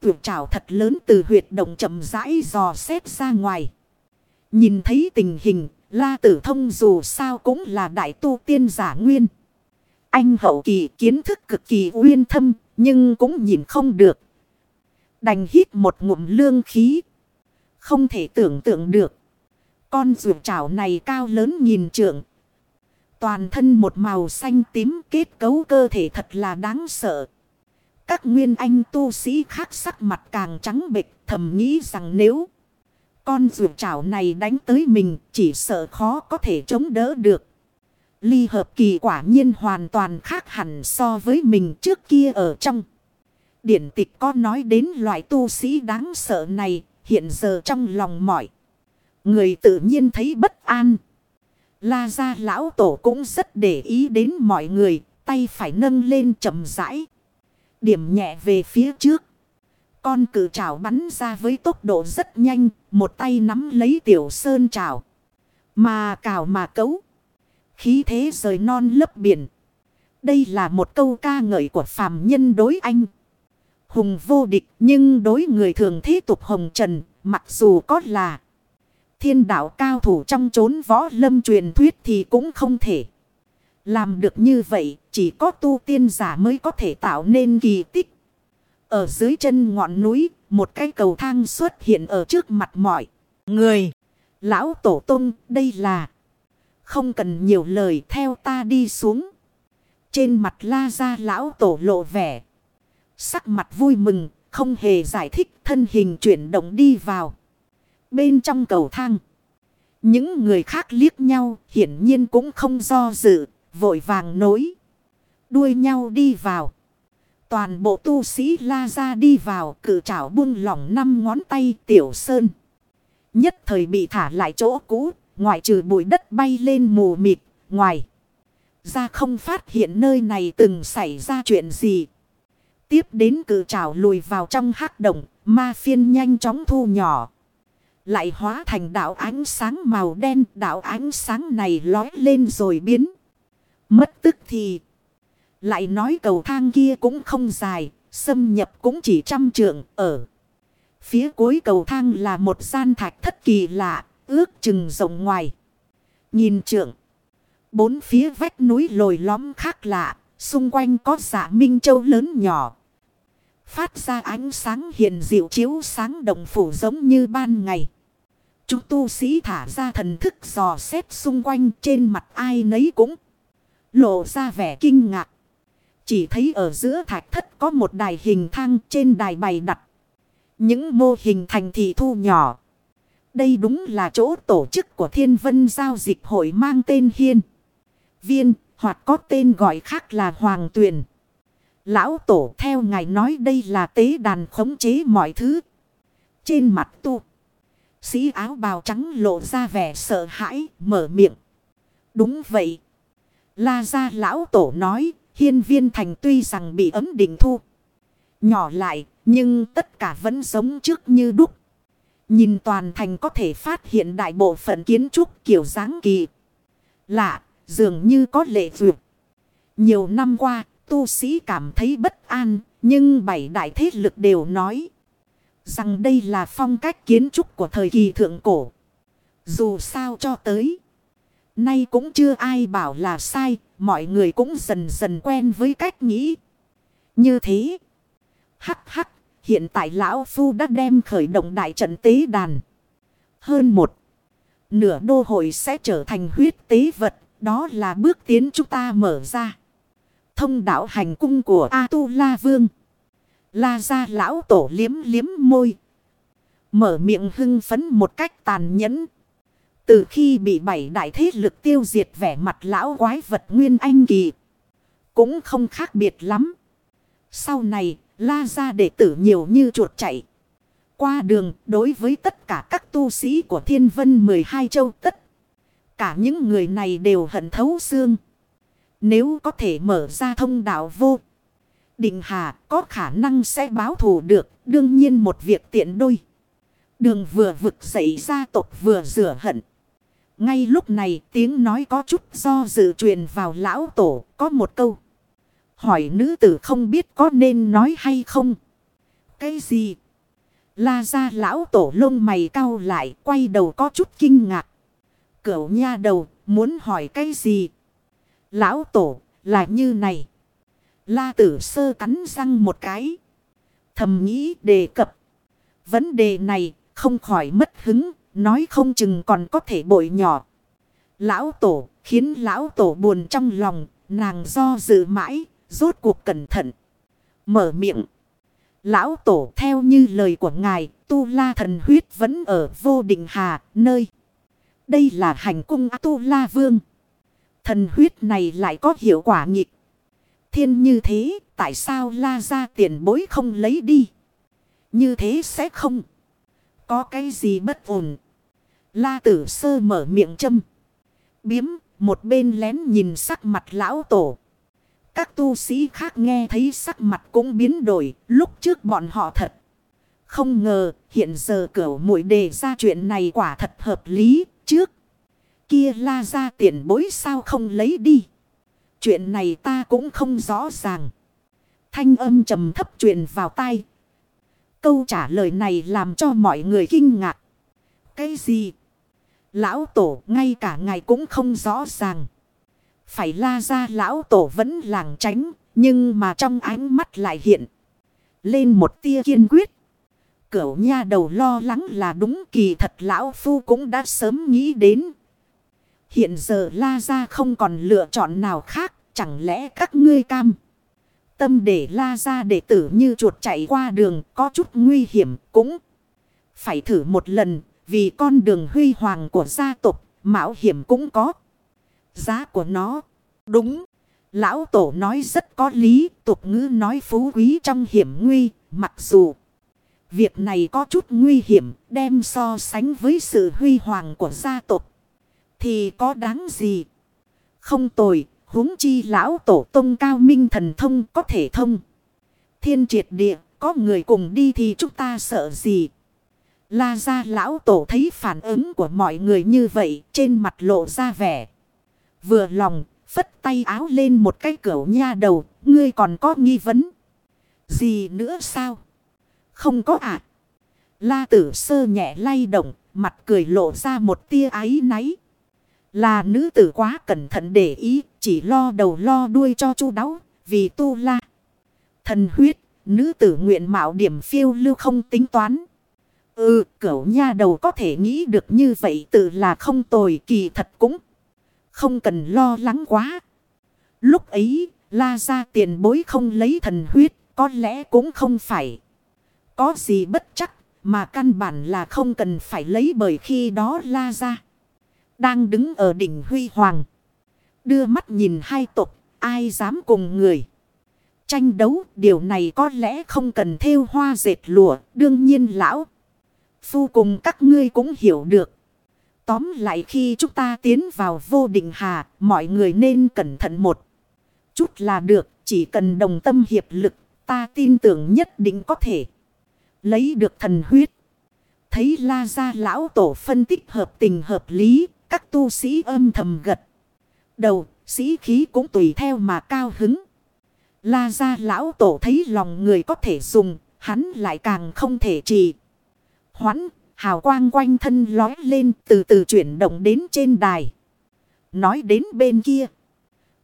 Tuyệt trào thật lớn từ huyệt động chậm rãi dò xét ra ngoài. Nhìn thấy tình hình, La Tử Thông dù sao cũng là đại tu tiên giả nguyên. Anh hậu kỳ kiến thức cực kỳ uyên thâm, nhưng cũng nhìn không được. Đành hít một ngụm lương khí. Không thể tưởng tượng được. Con rượu trảo này cao lớn nhìn trượng. Toàn thân một màu xanh tím kết cấu cơ thể thật là đáng sợ. Các nguyên anh tu sĩ khác sắc mặt càng trắng bệch, thầm nghĩ rằng nếu con rượu chảo này đánh tới mình, chỉ sợ khó có thể chống đỡ được. Ly hợp kỳ quả nhiên hoàn toàn khác hẳn so với mình trước kia ở trong. Điển tịch có nói đến loại tu sĩ đáng sợ này, hiện giờ trong lòng mỏi. Người tự nhiên thấy bất an. La gia lão tổ cũng rất để ý đến mọi người, tay phải nâng lên chậm rãi. Điểm nhẹ về phía trước. Con cử trảo bắn ra với tốc độ rất nhanh, một tay nắm lấy tiểu sơn trảo. Mà cào mà cấu. Khí thế rời non lấp biển. Đây là một câu ca ngợi của phàm nhân đối anh. Hùng vô địch nhưng đối người thường thế tục hồng trần, mặc dù có là thiên đạo cao thủ trong chốn võ lâm truyền thuyết thì cũng không thể. Làm được như vậy, chỉ có tu tiên giả mới có thể tạo nên kỳ tích. Ở dưới chân ngọn núi, một cái cầu thang xuất hiện ở trước mặt mọi người. Lão Tổ Tông, đây là... Không cần nhiều lời theo ta đi xuống. Trên mặt la ra lão tổ lộ vẻ. Sắc mặt vui mừng, không hề giải thích thân hình chuyển động đi vào. Bên trong cầu thang. Những người khác liếc nhau hiển nhiên cũng không do dự, vội vàng nối. Đuôi nhau đi vào. Toàn bộ tu sĩ la ra đi vào cử trảo buông lỏng năm ngón tay tiểu sơn. Nhất thời bị thả lại chỗ cũ, ngoại trừ bụi đất bay lên mù mịt, ngoài. Ra không phát hiện nơi này từng xảy ra chuyện gì. Tiếp đến cử trảo lùi vào trong hắc động, ma phiên nhanh chóng thu nhỏ. Lại hóa thành đạo ánh sáng màu đen, đạo ánh sáng này lói lên rồi biến. Mất tức thì. Lại nói cầu thang kia cũng không dài, xâm nhập cũng chỉ trăm trượng ở. Phía cuối cầu thang là một gian thạch thất kỳ lạ, ước chừng rộng ngoài. Nhìn trượng. Bốn phía vách núi lồi lõm khác lạ, xung quanh có dạ minh châu lớn nhỏ. Phát ra ánh sáng hiện dịu chiếu sáng đồng phủ giống như ban ngày. Chúng tu sĩ thả ra thần thức dò xét xung quanh trên mặt ai nấy cũng lộ ra vẻ kinh ngạc. Chỉ thấy ở giữa thạch thất có một đài hình thang trên đài bày đặt. Những mô hình thành thị thu nhỏ. Đây đúng là chỗ tổ chức của thiên vân giao dịch hội mang tên Hiên. Viên, hoặc có tên gọi khác là Hoàng Tuyền. Lão tổ theo ngài nói đây là tế đàn khống chế mọi thứ. Trên mặt tu. Sĩ áo bào trắng lộ ra vẻ sợ hãi mở miệng. Đúng vậy. La gia lão tổ nói hiên viên thành tuy rằng bị ấm định thu. Nhỏ lại nhưng tất cả vẫn giống trước như đúc. Nhìn toàn thành có thể phát hiện đại bộ phận kiến trúc kiểu dáng kỳ. Lạ, dường như có lệ vượt. Nhiều năm qua, tu sĩ cảm thấy bất an, nhưng bảy đại thế lực đều nói. Rằng đây là phong cách kiến trúc của thời kỳ thượng cổ. Dù sao cho tới. Nay cũng chưa ai bảo là sai, mọi người cũng dần dần quen với cách nghĩ. Như thế. Hắc hắc, hiện tại Lão Phu đã đem khởi động đại trận tế đàn. Hơn một. Nửa đô hội sẽ trở thành huyết tế vật, đó là bước tiến chúng ta mở ra. Thông đạo hành cung của A-tu-la Vương. La ra lão tổ liếm liếm môi. Mở miệng hưng phấn một cách tàn nhẫn. Từ khi bị bảy đại thế lực tiêu diệt vẻ mặt lão quái vật nguyên anh kỳ. Cũng không khác biệt lắm. Sau này, la ra đệ tử nhiều như chuột chạy. Qua đường, đối với tất cả các tu sĩ của thiên vân 12 châu tất. Cả những người này đều hận thấu xương. Nếu có thể mở ra thông đạo vô. Định Hà có khả năng sẽ báo thù được. Đương nhiên một việc tiện đôi. Đường vừa vực dậy gia tộc vừa rửa hận. Ngay lúc này tiếng nói có chút do dự truyền vào lão tổ, có một câu. Hỏi nữ tử không biết có nên nói hay không. Cái gì? La ra lão tổ lông mày cau lại, quay đầu có chút kinh ngạc. Cửu nha đầu, muốn hỏi cái gì? Lão tổ, là như này. La tử sơ cắn răng một cái. Thầm nghĩ đề cập. Vấn đề này không khỏi mất hứng. Nói không chừng còn có thể bội nhỏ. Lão tổ khiến lão tổ buồn trong lòng. Nàng do dự mãi. Rốt cuộc cẩn thận. Mở miệng. Lão tổ theo như lời của ngài. Tu la thần huyết vẫn ở vô định hà, nơi. Đây là hành cung Tu la vương. Thần huyết này lại có hiệu quả nghịch. Thiên như thế, tại sao la ra tiền bối không lấy đi? Như thế sẽ không. Có cái gì bất ổn. La tử sơ mở miệng châm. Biếm, một bên lén nhìn sắc mặt lão tổ. Các tu sĩ khác nghe thấy sắc mặt cũng biến đổi, lúc trước bọn họ thật. Không ngờ, hiện giờ cửu mũi đề ra chuyện này quả thật hợp lý, trước kia la ra tiền bối sao không lấy đi. Chuyện này ta cũng không rõ ràng. Thanh âm trầm thấp truyền vào tai. Câu trả lời này làm cho mọi người kinh ngạc. Cái gì? Lão tổ ngay cả ngài cũng không rõ ràng. Phải la ra lão tổ vẫn làng tránh. Nhưng mà trong ánh mắt lại hiện. Lên một tia kiên quyết. Cửu nha đầu lo lắng là đúng kỳ thật lão phu cũng đã sớm nghĩ đến Hiện giờ La Gia không còn lựa chọn nào khác, chẳng lẽ các ngươi cam. Tâm để la ra đệ tử như chuột chạy qua đường có chút nguy hiểm cũng phải thử một lần vì con đường huy hoàng của gia tộc mạo hiểm cũng có. Giá của nó đúng. Lão tổ nói rất có lý tục ngữ nói phú quý trong hiểm nguy mặc dù. Việc này có chút nguy hiểm đem so sánh với sự huy hoàng của gia tộc. Thì có đáng gì? Không tồi, huống chi lão tổ tông cao minh thần thông có thể thông. Thiên triệt địa, có người cùng đi thì chúng ta sợ gì? La ra lão tổ thấy phản ứng của mọi người như vậy trên mặt lộ ra vẻ. Vừa lòng, phất tay áo lên một cái cửa nha đầu, ngươi còn có nghi vấn. Gì nữa sao? Không có ạ. À? La tử sơ nhẹ lay động, mặt cười lộ ra một tia áy náy. Là nữ tử quá cẩn thận để ý, chỉ lo đầu lo đuôi cho chu đáo, vì tu la. Thần huyết, nữ tử nguyện mạo điểm phiêu lưu không tính toán. Ừ, cửu nha đầu có thể nghĩ được như vậy tự là không tồi kỳ thật cũng. Không cần lo lắng quá. Lúc ấy, la ra tiền bối không lấy thần huyết, có lẽ cũng không phải. Có gì bất chắc, mà căn bản là không cần phải lấy bởi khi đó la ra. Đang đứng ở đỉnh huy hoàng. Đưa mắt nhìn hai tộc, ai dám cùng người. Tranh đấu, điều này có lẽ không cần theo hoa dệt lụa, đương nhiên lão. Phu cùng các ngươi cũng hiểu được. Tóm lại khi chúng ta tiến vào vô định hà, mọi người nên cẩn thận một chút là được, chỉ cần đồng tâm hiệp lực, ta tin tưởng nhất định có thể lấy được thần huyết. Thấy la gia lão tổ phân tích hợp tình hợp lý, các tu sĩ âm thầm gật. Đầu, sĩ khí cũng tùy theo mà cao hứng. La gia lão tổ thấy lòng người có thể dùng, hắn lại càng không thể trì. Hoãn, hào quang quanh thân lói lên từ từ chuyển động đến trên đài. Nói đến bên kia.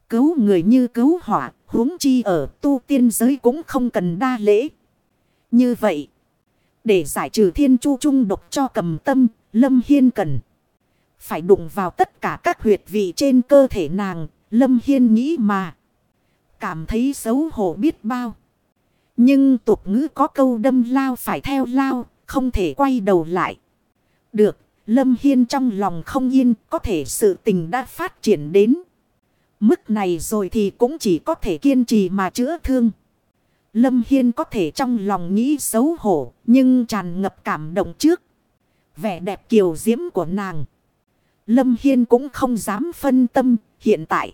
Cứu người như cứu hỏa, huống chi ở tu tiên giới cũng không cần đa lễ. Như vậy, để giải trừ thiên chu trung độc cho cầm tâm, Lâm Hiên cần. Phải đụng vào tất cả các huyệt vị trên cơ thể nàng, Lâm Hiên nghĩ mà. Cảm thấy xấu hổ biết bao. Nhưng tục ngữ có câu đâm lao phải theo lao, không thể quay đầu lại. Được, Lâm Hiên trong lòng không yên, có thể sự tình đã phát triển đến. Mức này rồi thì cũng chỉ có thể kiên trì mà chữa thương. Lâm Hiên có thể trong lòng nghĩ xấu hổ, nhưng tràn ngập cảm động trước. Vẻ đẹp kiều diễm của nàng. Lâm Hiên cũng không dám phân tâm, hiện tại.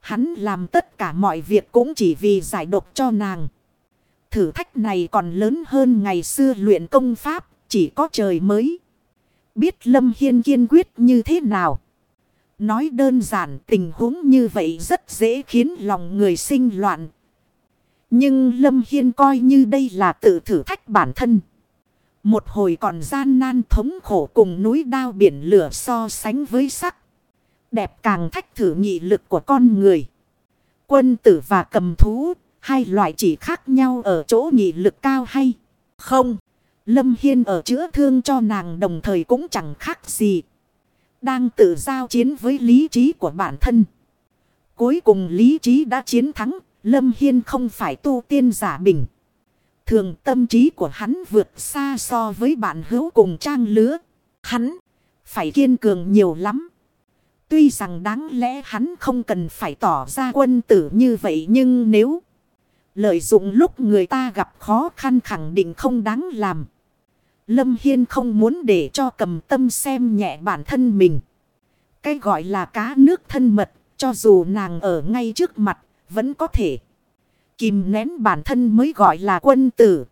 Hắn làm tất cả mọi việc cũng chỉ vì giải độc cho nàng. Thử thách này còn lớn hơn ngày xưa luyện công pháp, chỉ có trời mới. Biết Lâm Hiên kiên quyết như thế nào. Nói đơn giản tình huống như vậy rất dễ khiến lòng người sinh loạn. Nhưng Lâm Hiên coi như đây là tự thử thách bản thân. Một hồi còn gian nan thống khổ cùng núi đao biển lửa so sánh với sắc. Đẹp càng thách thử nghị lực của con người. Quân tử và cầm thú, hai loại chỉ khác nhau ở chỗ nghị lực cao hay không. Lâm Hiên ở chữa thương cho nàng đồng thời cũng chẳng khác gì. Đang tự giao chiến với lý trí của bản thân. Cuối cùng lý trí đã chiến thắng, Lâm Hiên không phải tu tiên giả bình. Thường tâm trí của hắn vượt xa so với bạn hữu cùng trang lứa. Hắn phải kiên cường nhiều lắm. Tuy rằng đáng lẽ hắn không cần phải tỏ ra quân tử như vậy nhưng nếu lợi dụng lúc người ta gặp khó khăn khẳng định không đáng làm. Lâm Hiên không muốn để cho cầm tâm xem nhẹ bản thân mình. Cái gọi là cá nước thân mật, cho dù nàng ở ngay trước mặt, vẫn có thể. Kìm nén bản thân mới gọi là quân tử.